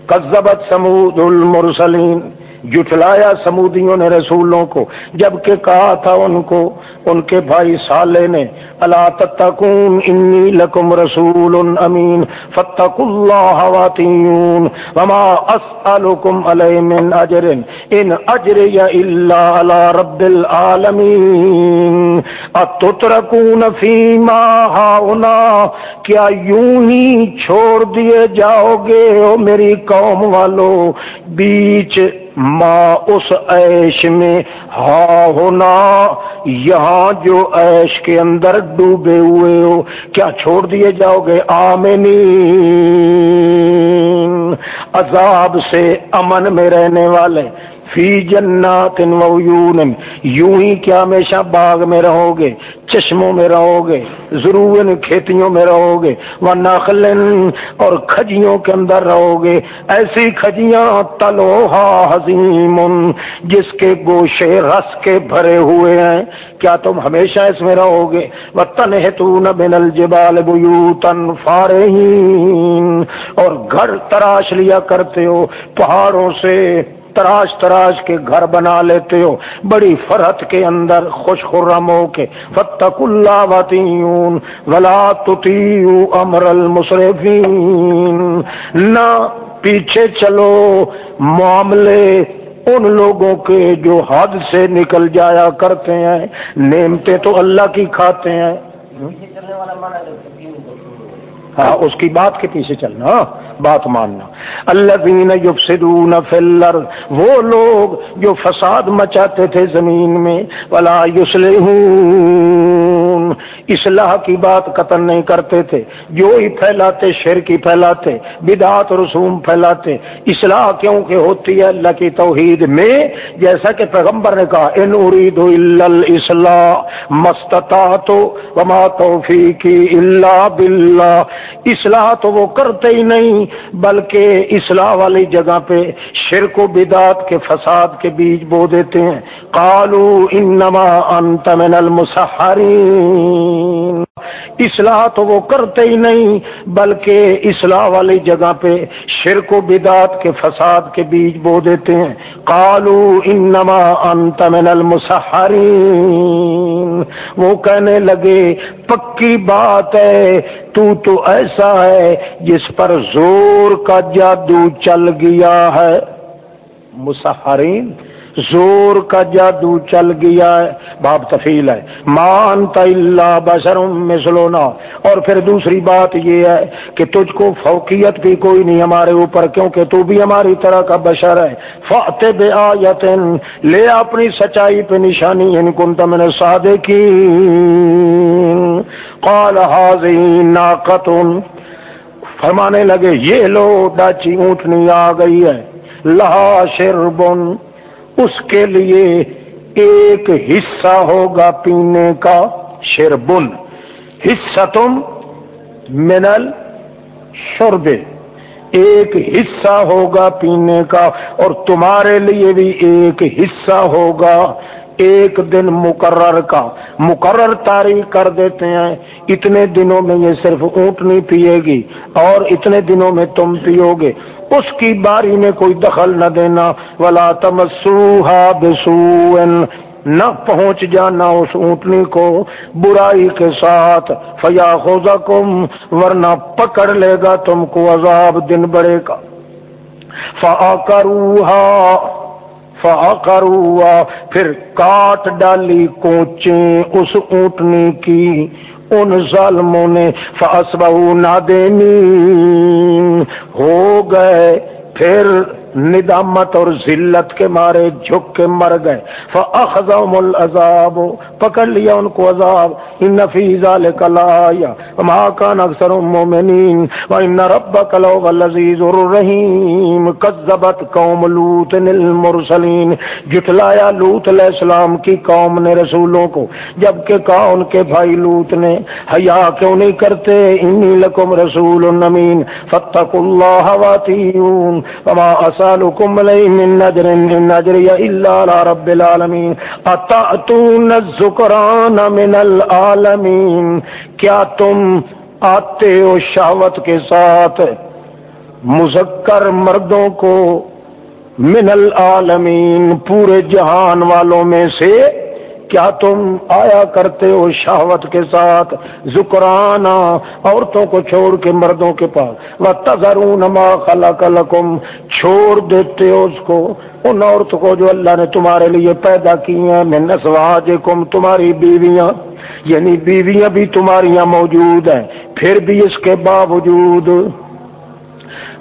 A: کذبت سمود المرسلین۔ جٹلایا سمودیوں نے رسولوں کو، جبکہ کہا تھا ان کو، ان کے بھائی سالے نے اللہ تتقون انی لکم رسول امین فتق اللہ واتیون وما اسألکم علی من اجر، ان اجر یا اللہ علی رب العالمین۔ اتترکون فیما ہاؤنا، کیا یوں ہی چھوڑ دیے جاؤ گے او میری قوم والو؟ بیچ ماں اس عیش میں ہاں ہونا، یہاں جو عیش کے اندر ڈوبے ہوئے ہو، کیا چھوڑ دیے جاؤ گے؟ آمنی عذاب سے امن میں رہنے والے فی جنات وعیون یوں ہی کیا ہمیشہ باغ میں رہو گے چشموں میں رہو گے ضرور کھیتیوں میں رہو گے وہ ناخلن اور کھجیوں کے اندر رہو گے ایسی کھجیاں تلوہا حزیم جس کے گوشے رس کے بھرے ہوئے ہیں۔ کیا تم ہمیشہ اس میں رہو گے وہ تنہ تو بن الجبال بیوتن فارہین اور گھر تراش لیا کرتے ہو، پہاڑوں سے تراش تراش کے گھر بنا لیتے ہو۔ بڑی فرحت کے اندر خوش خرم ہو کے۔ فتق اللہ وطیون ولا تطیعوا امر المصرفین نہ پیچھے چلو معاملے ان لوگوں کے جو حد سے نکل جایا کرتے ہیں۔ نعمتیں تو اللہ کی کھاتے ہیں۔ ہاں اس کی بات کے پیچھے چلنا۔ بات ماننا۔ اللہ دین یفسدون فی الارض، وہ لوگ جو فساد مچاتے تھے زمین میں، ولا یصلحون۔ اصلاح کی بات قتل نہیں کرتے تھے، جو ہی پھیلاتے شر کی پھیلاتے بدعات رسوم پھیلاتے۔ اصلاح کیوں کہ ہوتی ہے اللہ کی توحید میں؟ جیسا کہ پیغمبر نے کہا، ان ارید الا الاصلاح مستطاعت وما توفیقی الا باللہ۔ اصلاح تو وہ کرتے ہی نہیں بلکہ اصلاح والی جگہ پہ شرک و بدات کے فساد کے بیج بو دیتے ہیں۔ کالو انما انت من المسحرین۔ اصلاح تو وہ کرتے ہی نہیں، بلکہ اصلاح والی جگہ پہ شرک و بدات کے فساد کے بیج بو دیتے ہیں۔ کالو انما انت من المسحرین۔ وہ کہنے لگے، پکی بات ہے تو تو ایسا ہے جس پر زور کا جادو چل گیا ہے۔ مسحرین زور کا جادو چل گیا ہے۔ باب تفیل ہے۔ مانتا اللہ بشرم مسلونا اور پھر دوسری بات یہ ہے کہ تجھ کو فوقیت بھی کوئی نہیں ہمارے اوپر، کیونکہ تو بھی ہماری طرح کا بشر ہے۔ فاتح بے آیتن، لے اپنی سچائی پہ نشانی، ان کن تم نے سادے کی قال حاضین ناقتن فرمانے لگے، یہ لو ڈاچی اونٹنی آ گئی ہے۔ لہا شربن اس کے لیے ایک حصہ ہوگا پینے کا، شربن۔ حصہ تم منل شربے ایک حصہ ہوگا پینے کا اور تمہارے لیے بھی ایک حصہ ہوگا ایک دن مقرر کا۔ مقرر تاریخ کر دیتے ہیں، اتنے دنوں میں یہ صرف اونٹ نہیں پیے گی اور اتنے دنوں میں تم پیو گے۔ اس کی باری میں کوئی دخل نہ دینا، ولا تمسوہا بسو نہ پہنچ جانا اس اونٹنی کو برائی کے ساتھ فیا خوزا کم ورنہ پکڑ لے گا تم کو عذاب دن بڑے کا۔ فا کروہا فا پھر کاٹ ڈالی کوچیں اس اونٹنی کی۔ ان ظالموں نے فاسبہ نادینی ہو گئے پھر ندامت اور ذلت کے مارے جھک کے مر گئے۔ فاخذهم العذاب، پکڑ لیا ان کو عذاب۔ ان فی ذلک لایا ما کان اکثر المؤمنین وان ربک لهو العزیز الرحیم کذبت قوم لوط المرسلین جھٹلایا لوط علیہ السلام کی قوم نے رسولوں کو، جبکہ کہا ان کے بھائی لوط نے۔ حیا کیوں نہیں کرتے؟ انی لکم رسول امین فتقوا اللہ واتیون وما اسا اسالکم علی من نجر ان نجری الا على رب العالمين. اتاتون الذکران من العالمين؟ کیا تم آتے ہو شہوت کے ساتھ مذکر مردوں کو من العالمین پورے جہان والوں میں سے؟ کیا تم آیا کرتے ہو شہوت کے ساتھ زکرانہ عورتوں کو چھوڑ کے مردوں کے پاس؟ وہ تذرون ما خلق لکم چھوڑ دیتے ہو اس کو، ان عورتوں کو جو اللہ نے تمہارے لیے پیدا کی ہیں۔ میں نسواج کم تمہاری بیویاں۔ یعنی بیویاں بھی تمہاریاں موجود ہیں۔ پھر بھی اس کے باوجود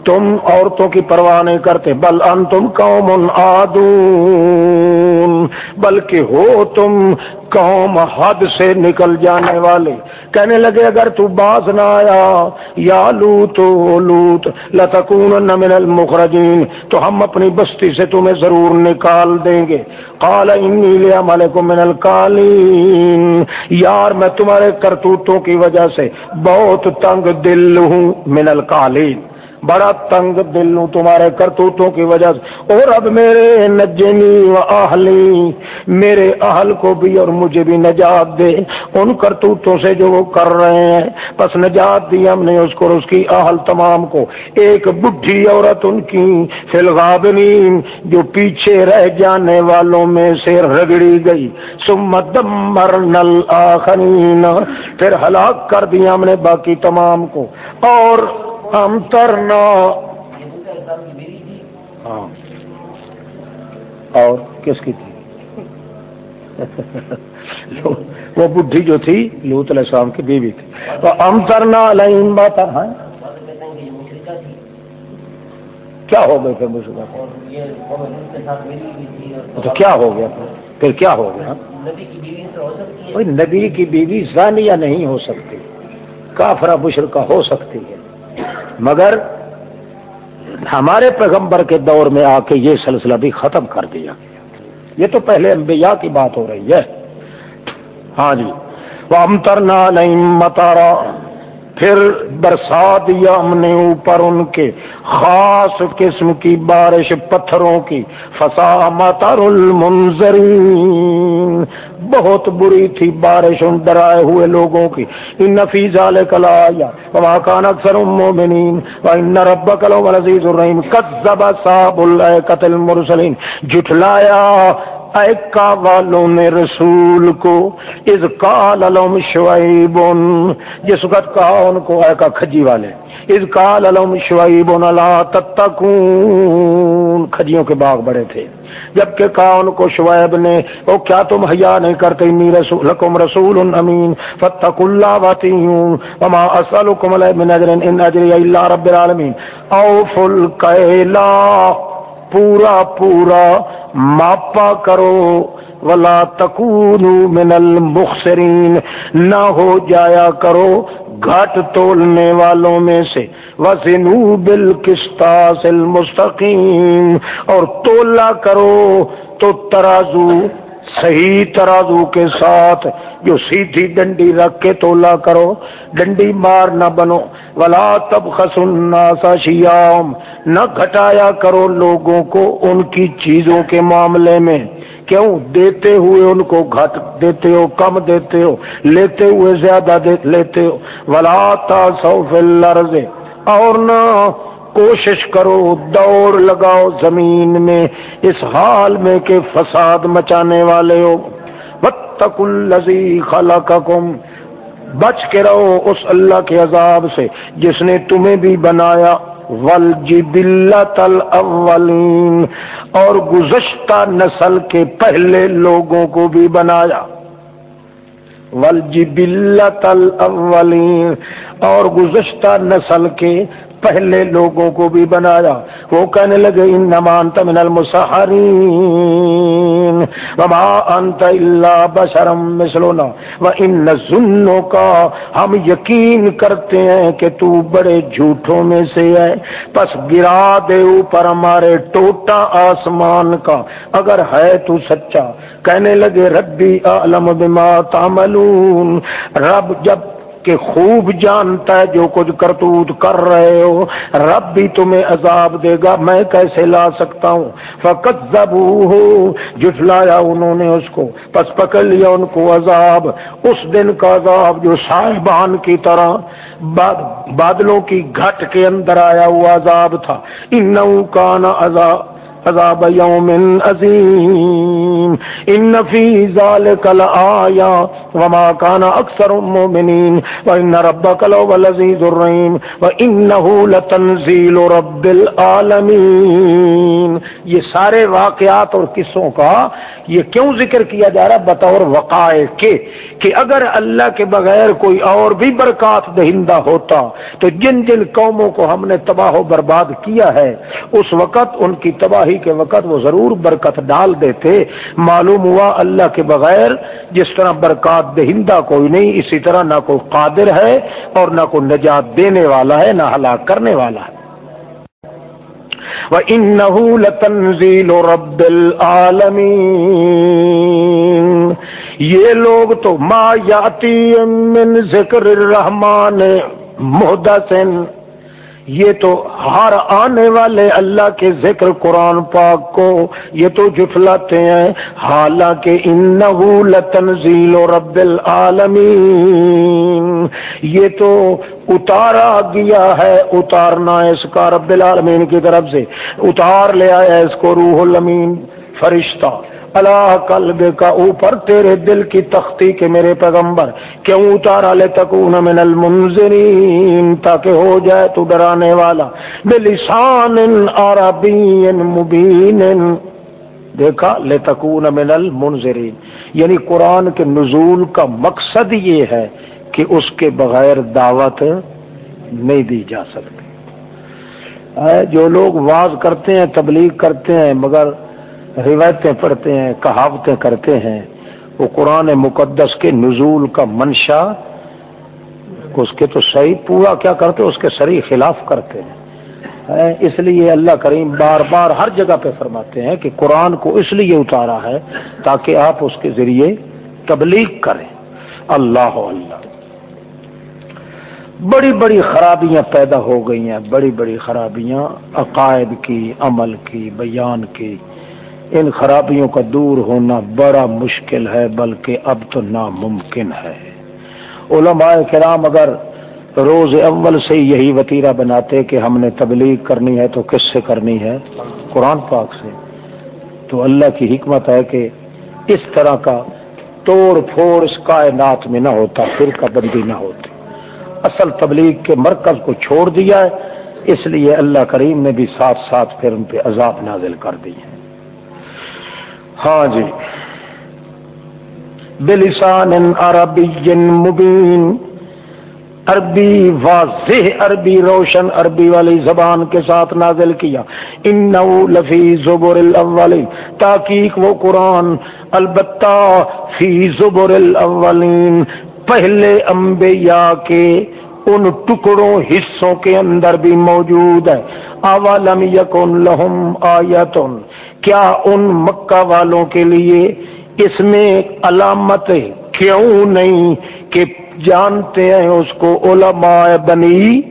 A: تم عورتوں کی پرواہ نہیں کرتے، بل ان تم قوم آدون بلکہ ہو تم قوم حد سے نکل جانے والے۔ کہنے لگے، اگر تو باز نہ آیا، یا لوت لوت لتکون من المخرجین، تو ہم اپنی بستی سے تمہیں ضرور نکال دیں گے۔ قال، انی لعملکم من القالین۔ یار، میں تمہارے کرتوتوں کی وجہ سے بہت تنگ دل ہوں، من القالین۔ بڑا تنگ دل ہوں تمہارے کرتوتوں کی وجہ سے۔ اور اب میرے نجنی و اہلی، میرے اہل کو بھی اور مجھے بھی نجات دے۔ ان کرتوتوں سے جو وہ کر رہے ہیں، بس نجات دی ہم نے اس کو اس کی اہل تمام کو۔ ایک بڈھی عورت ان کی، فی جو پیچھے رہ جانے والوں میں سے رگڑی گئی۔ سمت دمر نل آخرین پھر ہلاک کر دیا ہم نے باقی تمام کو۔ اور ہم ترنا ہاں۔ اور کس کی تھی؟ (laughs) وہ بڈھی جو تھی لوت علیہ السلام کی بیوی تھی۔ تو ہم ترنا لائن بات ہاں۔ کیا ہو گئے پھر مجھے تو کیا ہو گیا پھر؟ کیا ہو گیا؟ نبی کی بیوی زانیہ نہیں ہو سکتی۔ کافرہ مشرقہ ہو سکتی ہے۔ مگر ہمارے پیغمبر کے دور میں آ کے یہ سلسلہ بھی ختم کر دیا یہ تو پہلے انبیاء کی بات ہو رہی ہے۔ ہاں جی۔ وہ امترنا نہیں متارا پھر برسا دیا ہم نے اوپر ان کے خاص قسم کی بارش پتھروں کی فسا متر المنظرین بہت بری تھی بارش ان ڈرائے ہوئے لوگوں کی۔ ان نفیز کلا وما کان اکثر المؤمنین۔ وان ربک لهو العزیز الرحیم۔ کذب صاحب قتل مرسلین جھٹلایا ایکا والوں نے رسول کو از کال علم شعیب، جس وقت کہا ان کو ایکا کھجی والے از کال علم شعیب، لا تتقون، کھجیوں کے باغ بڑے تھے۔ جبکہ کہا ان کو شعیب نے، او کیا تم حیا نہیں کرتے، انی رسول، لکم رسول امین فتق اللہ واتیون وما اسالکم علیہ من اجر ان اجری الا رب العالمین۔ اوف الکیلا پورا پورا ماپا کرو، ولا تکونو من المخسرین نہ ہو جایا کرو گھٹ تولنے والوں میں سے۔ وزنو بالقسطاس المستقیم اور تولا کرو تو ترازو صحیح ترازو کے ساتھ جو سیدھی ڈنڈی رکھ کے تولا کرو، ڈنڈی مار نہ بنو۔ ولا تب الناس شیام نہ گھٹایا کرو لوگوں کو ان کی چیزوں کے معاملے میں۔ کیوں؟ دیتے ہوئے ان کو گھٹ دیتے ہو، کم دیتے ہو، لیتے ہوئے زیادہ لیتے ہو۔ ولا سو الارض اور نہ کوشش کرو، دوڑ لگاؤ زمین میں، اس حال میں کہ فساد مچانے والے ہو۔ وتق الزی خلقکم بچ کے رہو اس اللہ کے عذاب سے، جس نے تمہیں بھی بنایا۔ الاولین اور گزشتہ نسل کے پہلے لوگوں کو بھی بنایا۔ والجبلت الاولین اور گزشتہ نسل کے پہلے لوگوں کو بھی بنایا۔ وہ کہنے لگے ان نمان تمن المسحرین۔ وما انت الا بشرم مثلنا۔ و ان ظنوں کا ہم یقین کرتے ہیں کہ تو بڑے جھوٹوں میں سے ہے۔ پس گرا دے اوپر ہمارے ٹوٹا آسمان کا۔ اگر ہے تو سچا۔ کہنے لگے، ربی عالم بما تعملون۔ رب جب کہ خوب جانتا ہے جو کچھ کرتوت کر رہے ہو، رب بھی تمہیں عذاب دے گا، میں کیسے لا سکتا ہوں؟ فقط ہو جٹلایا انہوں نے اس کو، پس پکڑ لیا ان کو عذاب۔ اس دن کا عذاب جو صاحبان کی طرح بادلوں کی گھٹ کے اندر آیا ہوا عذاب تھا۔ ان کا عذاب عذاب یوم عظیم. ان فی ذالک لآیا وما کان اکثر المؤمنین. وان ربک لو العزیز الرحیم. وانه لتنزیل رب العالمین. یہ سارے واقعات اور قصوں کا یہ کیوں ذکر کیا جا رہا بطور وقائع کے، کہ اگر اللہ کے بغیر کوئی اور بھی برکات دہندہ ہوتا، تو جن جن قوموں کو ہم نے تباہ و برباد کیا ہے، اس وقت ان کی تباہی کے وقت وہ ضرور برکت ڈال دیتے۔ معلوم ہوا اللہ کے بغیر جس طرح برکات دہندہ کوئی نہیں، اسی طرح نہ کوئی قادر ہے اور نہ کوئی نجات دینے والا ہے، نہ ہلاک کرنے والا ہے۔ وَإِنَّهُ لَتَنزِيلُ رَبِّ الْعَالَمِينَ۔ یہ لوگ تو ما یاتی من ذکر الرحمن محدثن یہ تو ہر آنے والے اللہ کے ذکر قرآن پاک کو یہ تو جٹلاتے ہیں۔ حالانکہ لتنزیل رب العالمین۔ یہ تو اتارا گیا ہے، اتارنا اس کا رب العالمین کی طرف سے۔ اتار لے آیا اس کو روح الامین، فرشتہ۔ اللہ قلب کا اوپر تیرے دل کی تختی کے میرے پیغمبر، کیوں اتارا لے تکون من المنذرین تاکہ ہو جائے تو ڈرانے والا۔ بلسان عربی مبین۔ دیکھا لے تکون من المنذرین۔ یعنی قرآن کے نزول کا مقصد یہ ہے کہ اس کے بغیر دعوت نہیں دی جا سکتی۔ جو لوگ واز کرتے ہیں، تبلیغ کرتے ہیں، مگر روایتیں پڑھتے ہیں، کہاوتیں کرتے ہیں۔ وہ قرآن مقدس کے نزول کا منشا، اس کے تو صحیح پورا کیا کرتے اس کے سری خلاف کرتے ہیں۔ اس لیے اللہ کریم بار بار ہر جگہ پہ فرماتے ہیں کہ قرآن کو اس لیے اتارا ہے تاکہ آپ اس کے ذریعے تبلیغ کریں۔ اللہ اللہ۔ بڑی بڑی خرابیاں پیدا ہو گئی ہیں، بڑی بڑی خرابیاں عقائد کی، عمل کی، بیان کی۔ ان خرابیوں کا دور ہونا بڑا مشکل ہے، بلکہ اب تو ناممکن ہے۔ علماء کرام اگر روز اول سے یہی وطیرہ بناتے کہ ہم نے تبلیغ کرنی ہے تو کس سے کرنی ہے؟ قرآن پاک سے۔ تو اللہ کی حکمت ہے کہ اس طرح کا توڑ پھوڑ اس کائنات میں نہ ہوتا فرقہ بندی نہ ہوتی۔ اصل تبلیغ کے مرکز کو چھوڑ دیا ہے، اس لیے اللہ کریم نے بھی ساتھ ساتھ پھر ان پہ عذاب نازل کر دی ہے۔ ہاں جی۔ بلسان عربی مبین۔ عربی واضح، عربی روشن، عربی والی زبان کے ساتھ نازل کیا۔ ان لفی زبر الاولین۔ تاکیق وہ قرآن البتہ فی زبر الاولین۔ پہلے انبیاء کے ان ٹکڑوں، حصوں کے اندر بھی موجود ہے۔ اولم یکن لہم آیتن۔ کیا ان مکہ والوں کے لیے اس میں علامت کیوں نہیں کہ جانتے ہیں اس کو علماء بنی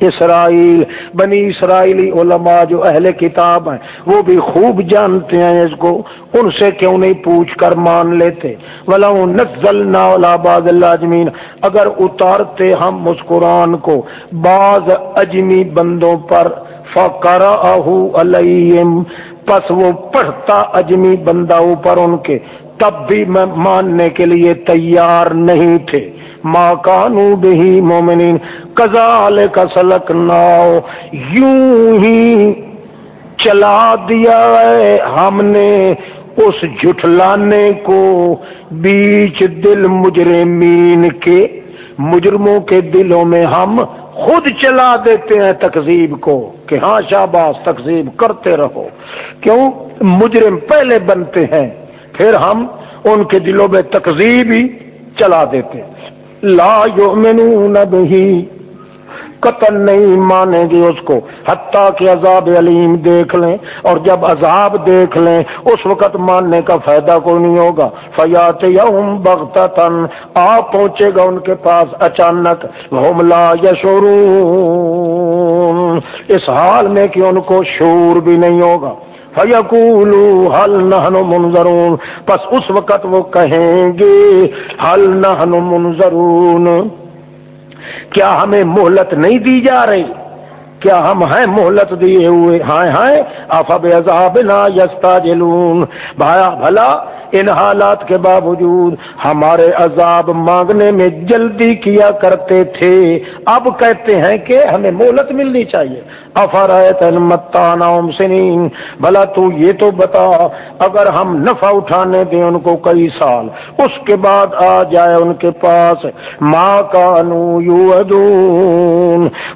A: اسرائیل؟ بنی اسرائیلی علماء جو اہل کتاب ہیں، وہ بھی خوب جانتے ہیں اس کو، ان سے کیوں نہیں پوچھ کر مان لیتے؟ نزل بعض اللہ اجمین اگر اتارتے ہم اس قرآن کو، بعض اجمی بندوں پر فکر علیہم پس وہ پڑھتا اجمی بندہ اوپر ان کے، تب بھی میں ماننے کے لیے تیار نہیں تھے۔ ماں کانو بھی مومنین کزال کا سلک ناؤ یوں ہی چلا دیا ہے ہم نے۔ اس جھٹلانے کو بیچ دل مجرمین کے، مجرموں کے دلوں میں ہم خود چلا دیتے ہیں تقزیب کو کہ ہاں شاباش تقزیب کرتے رہو۔ کیوں؟ مجرم پہلے بنتے ہیں، پھر ہم ان کے دلوں میں تقزیب ہی چلا دیتے۔ لا یؤمنون بھی قتل نہیں مانیں گے اس کو۔ حتیٰ کہ عذاب علیم دیکھ لیں اور جب عذاب دیکھ لیں، اس وقت ماننے کا فائدہ کوئی نہیں ہوگا۔ فیات یوم بغتتن آ پہنچے گا ان کے پاس اچانک۔ لا یشورون اس حال میں کہ ان کو شور بھی نہیں ہوگا۔ فیقولو حل نہن منظرون۔ پس اس وقت وہ کہیں گے حل نہن منظرون؟ کیا ہمیں مہلت نہیں دی جا رہی؟ کیا ہم ہیں مہلت دیے ہوئے؟ ہائے ہائے افب عذاب نا یستا جلون بھایا، بھلا ان حالات کے باوجود ہمارے عذاب مانگنے میں جلدی کیا کرتے تھے۔ اب کہتے ہیں کہ ہمیں مہلت ملنی چاہیے۔ سنین۔ بھلا تو یہ تو بتا، اگر ہم نفع اٹھانے دیں ان کو کئی سال، اس کے بعد آ جائے ان کے پاس۔ ماں کا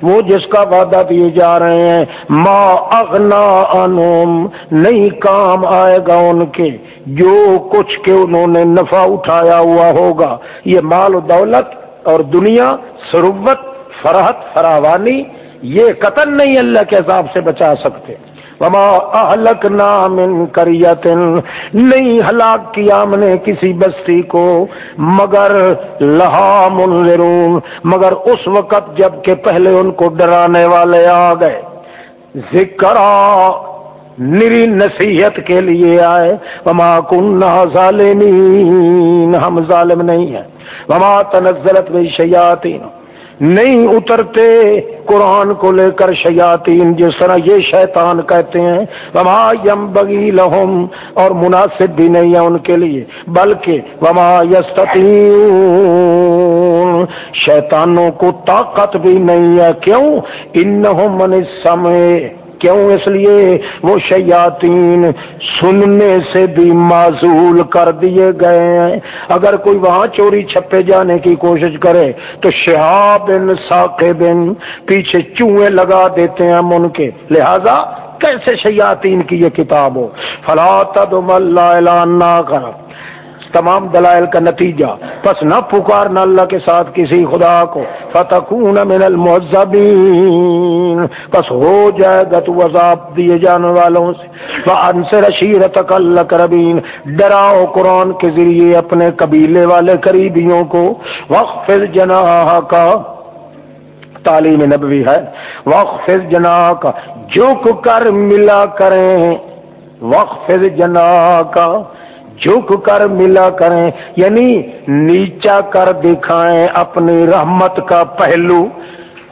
A: وہ جس کا وعدہ دیے جا رہے ہیں ماں اغنا انوم نہیں کام آئے گا ان کے۔ جو کچھ کے انہوں نے نفع اٹھایا ہوا ہوگا، یہ مال و دولت اور دنیا سروت فرحت، فراوانی، یہ قتل نہیں اللہ کے حساب سے بچا سکتے۔ وما اہلک نام کریتن نہیں ہلاک کیا ہم نے کسی بستی کو، مگر لہا منذرون۔ مگر اس وقت جبکہ پہلے ان کو ڈرانے والے آ گئے۔ ذکر نری نصیحت کے لیے آئے۔ وما کننا ظالمین ہم ظالم نہیں ہیں۔ وما تنزلت بھی شیاطین نہیں اترتے قرآن کو لے کر شیاتین جس طرح یہ شیطان کہتے ہیں۔ وما یم بگی لہم اور مناسب بھی نہیں ہے ان کے لیے۔ بلکہ وما یستین شیطانوں کو طاقت بھی نہیں ہے۔ کیوں؟ ان من سمے کیوں اس لیے وہ شیاتین سننے سے بھی معذول کر دیے گئے ہیں؟ اگر کوئی وہاں چوری چھپے جانے کی کوشش کرے تو شہاب بن پیچھے چوہے لگا دیتے ہیں من کے۔ لہذا کیسے شیاتین کی یہ کتاب ہو؟ فلا تدم اللہ کر تمام دلائل کا نتیجہ، پس نہ پکار نہ اللہ کے ساتھ کسی خدا کو۔ فتح من المعذبین پس ہو جائے گا تو عذاب دیے جانے والوں سے۔ فانصر عشیرتک کربین ڈراؤ قرآن کے ذریعے اپنے قبیلے والے قریبیوں کو۔ وقفز جناح کا تعلیم نبوی ہے۔ وقفز جناح کا جھک کر ملا کریں۔ وقفز جناح کا جھک کر ملا کریں یعنی نیچا کر دکھائیں اپنی رحمت کا پہلو۔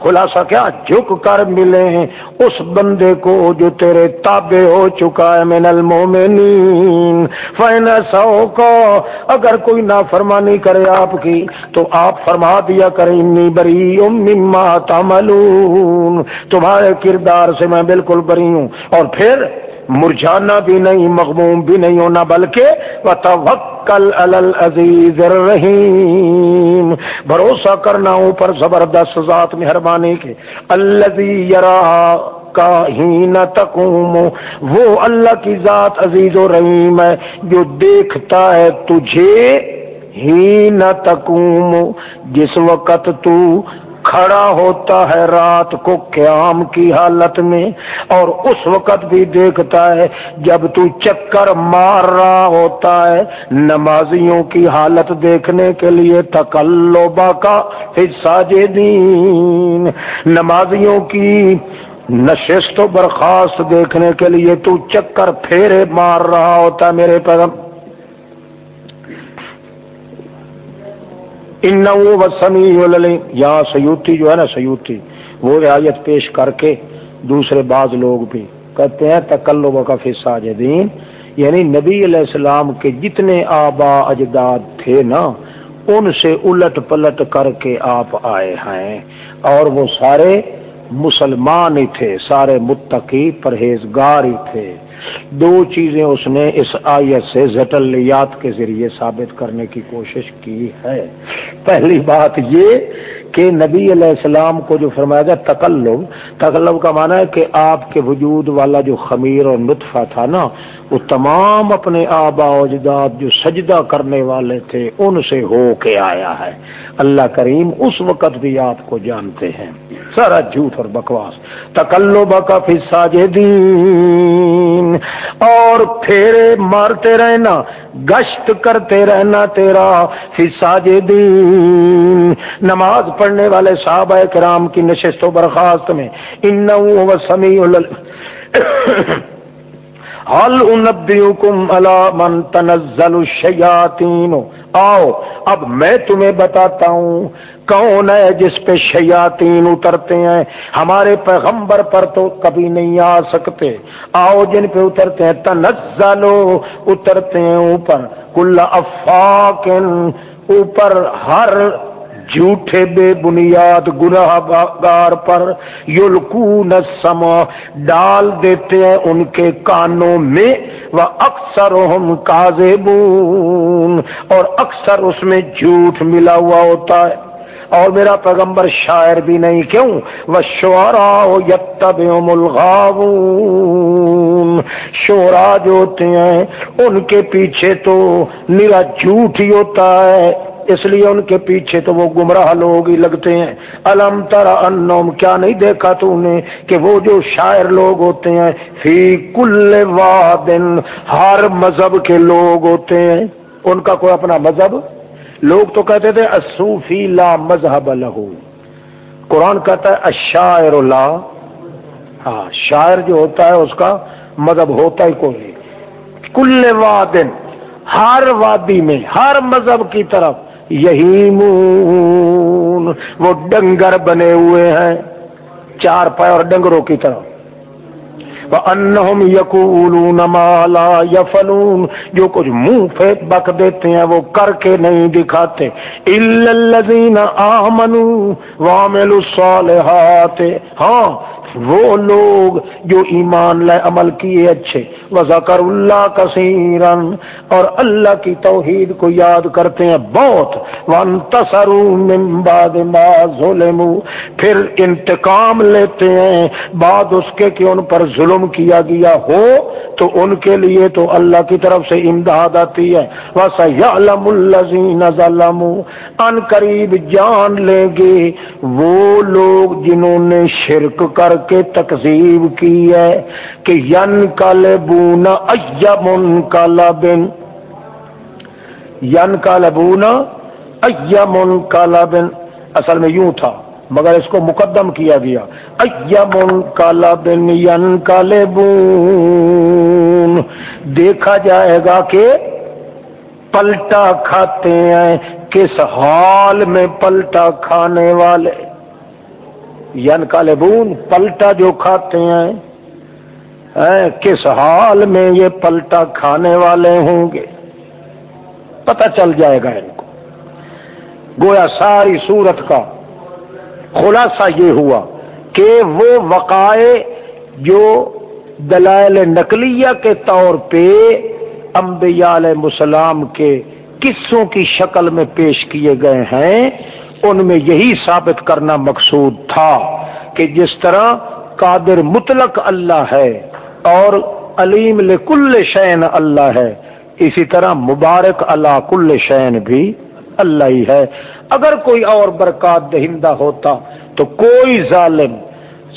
A: خلاصہ کیا؟ جھک کر ملے ہیں۔ اس بندے کو جو تیرے تابع ہو چکا ہے، من المومنین فین سو کو اگر کوئی نافرمانی کرے آپ کی، تو آپ فرما دیا کریں، انی بری مما تعملون۔ تمہارے کردار سے میں بالکل بری ہوں۔ اور پھر مرجھانا بھی نہیں، مغموم بھی نہیں ہونا، بلکہ وتوکل العزیز الرحیم بھروسہ کرنا اوپر زبردست ذات مہربانی کے۔ الذی یرا کا ہی نہ تکوم وہ اللہ کی ذات عزیز و رحیم ہے، جو دیکھتا ہے تجھے ہی نہ تکوم جس وقت تو کھڑا ہوتا ہے رات کو قیام کی حالت میں اور اس وقت بھی دیکھتا ہے جب تو چکر مار رہا ہوتا ہے نمازیوں کی حالت دیکھنے کے لیے تکلوبا کا حصہ دین۔ نمازیوں کی نشست و برخاست دیکھنے کے لیے تو چکر پھیرے مار رہا ہوتا ہے۔ میرے پیغام ان سمی یہاں سیوتی جو ہے نا سیوتی وہ رعایت پیش کر کے دوسرے بعض لوگ بھی کہتے ہیں تکلو کا فصا دین یعنی نبی علیہ السلام کے جتنے آبا اجداد تھے نا، ان سے الٹ پلٹ کر کے آپ آئے ہیں۔ اور وہ سارے مسلمان ہی تھے، سارے متقی پرہیزگار ہی تھے۔ دو چیزیں اس نے اس آیت سے زٹلیات کے ذریعے ثابت کرنے کی کوشش کی ہے۔ پہلی بات یہ کہ نبی علیہ السلام کو جو فرمایا گیا تکلب تکلب کا معنی ہے کہ آپ کے وجود والا جو خمیر اور نطفہ تھا نا، وہ تمام اپنے آبا اجداد جو سجدہ کرنے والے تھے، ان سے ہو کے آیا ہے۔ اللہ کریم اس وقت بھی آپ کو جانتے ہیں۔ سارا جھوٹ اور بکواس۔ تکلب کا فصا دین اور پھیرے مارتے رہنا، گشت کرتے رہنا تیرا فصا دین نماز پڑھ پڑھنے والے صحابہ کرام کی نشست و برخاست میں ان سمیع حل انبیوکم علی من تنزل الشیاطین؟ آؤ، اب میں تمہیں بتاتا ہوں، کون ہے جس پہ شیاطین اترتے ہیں؟ ہمارے پیغمبر پر تو کبھی نہیں آ سکتے۔ آؤ، جن پہ اترتے ہیں، تنزلو، اترتے ہیں اوپر۔ کل افاقن اوپر ہر جھوٹے بے بنیاد گناہ گار پر یلکون سما ڈال دیتے ہیں ان کے کانوں میں وہ اکثر ہم اور اکثر اس میں جھوٹ ملا ہوا ہوتا ہے۔ اور میرا پیغمبر شاعر بھی نہیں، کیوں؟ وہ شعرا یتب شورا جو ہوتے ہیں، ان کے پیچھے تو میرا جھوٹ ہی ہوتا ہے۔ اس لیے ان کے پیچھے تو وہ گمراہ لوگ ہی لگتے ہیں۔ الم تر انم کیا نہیں دیکھا تو نے کہ وہ جو شاعر لوگ ہوتے ہیں، فی کل وادن ہر مذہب کے لوگ ہوتے ہیں۔ ان کا کوئی اپنا مذہب؟ لوگ تو کہتے تھے اصوفی لا مذہب لہو۔ قرآن کہتا ہے اشاعر لا۔ ہاں شاعر جو ہوتا ہے، اس کا مذہب ہوتا ہی کوئی کل وادن، ہر وادی میں، ہر مذہب کی طرف۔ یہی مون۔ وہ ڈنگر بنے ہوئے ہیں چار پائے اور ڈنگروں کی طرح۔ انہم یقول مالا یفلون جو کچھ منہ پہ بک دیتے ہیں وہ کر کے نہیں دکھاتے۔ الا الذین آمنوا وعملوا الصالحات۔ ہاں وہ لوگ جو ایمان لائے عمل کیے اچھے وزکر اللہ کثیرن اور اللہ کی توحید کو یاد کرتے ہیں بہت۔ من بعد ما ظلموا۔ پھر انتقام لیتے ہیں۔ بعد اس کے کہ ان پر ظلم کیا گیا ہو، تو ان کے لیے تو اللہ کی طرف سے امداد آتی ہے۔ وَسَيَعْلَمُ الَّذِينَ ظَلَمُوا۔ ان قریب جان لیں گے وہ لوگ جنہوں نے شرک کر کے تقزیب کی ہے کہ ین کال بونا ایمن کالا بن ین کال بونا ایمن کالا بن اصل میں یوں تھا، مگر اس کو مقدم کیا گیا۔ ایمن کالا بن ین کال بون دیکھا جائے گا کہ پلٹا کھاتے ہیں، کس حال میں پلٹا کھانے والے۔ ین کالبون پلٹا جو کھاتے ہیں۔ کس حال میں یہ پلٹا کھانے والے ہوں گے؟ پتہ چل جائے گا ان کو۔ گویا ساری صورت کا خلاصہ یہ ہوا کہ وہ وقائے جو دلائل نقلیہ کے طور پہ انبیاء علیہ السلام کے قصوں کی شکل میں پیش کیے گئے ہیں ان میں یہی ثابت کرنا مقصود تھا کہ جس طرح قادر مطلق اللہ ہے اور علیم لکل شین اللہ ہے، اسی طرح مبارک اللہ کل شین بھی اللہ ہی ہے۔ اگر کوئی اور برکات دہندہ ہوتا تو کوئی ظالم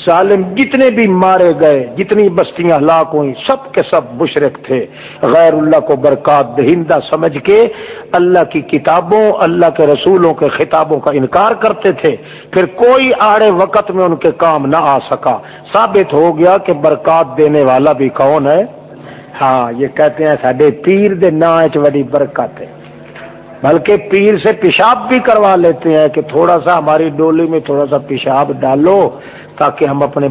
A: ظالم جتنے بھی مارے گئے، جتنی بستیاں ہلاک ہوئی سب کے سب مشرق تھے۔ غیر اللہ کو برکات دہندہ سمجھ کے اللہ کی کتابوں، اللہ کے رسولوں کے خطابوں کا انکار کرتے تھے۔ پھر کوئی آڑے وقت میں ان کے کام نہ آ سکا۔ ثابت ہو گیا کہ برکات دینے والا بھی کون ہے؟ ہاں یہ کہتے ہیں سڈے پیر دے ناچ بڑی برکت ہے۔ بلکہ پیر سے پیشاب بھی کروا لیتے ہیں کہ تھوڑا سا ہماری ڈولی میں تھوڑا سا پیشاب ڈالو۔ تاکہ ہم اپنے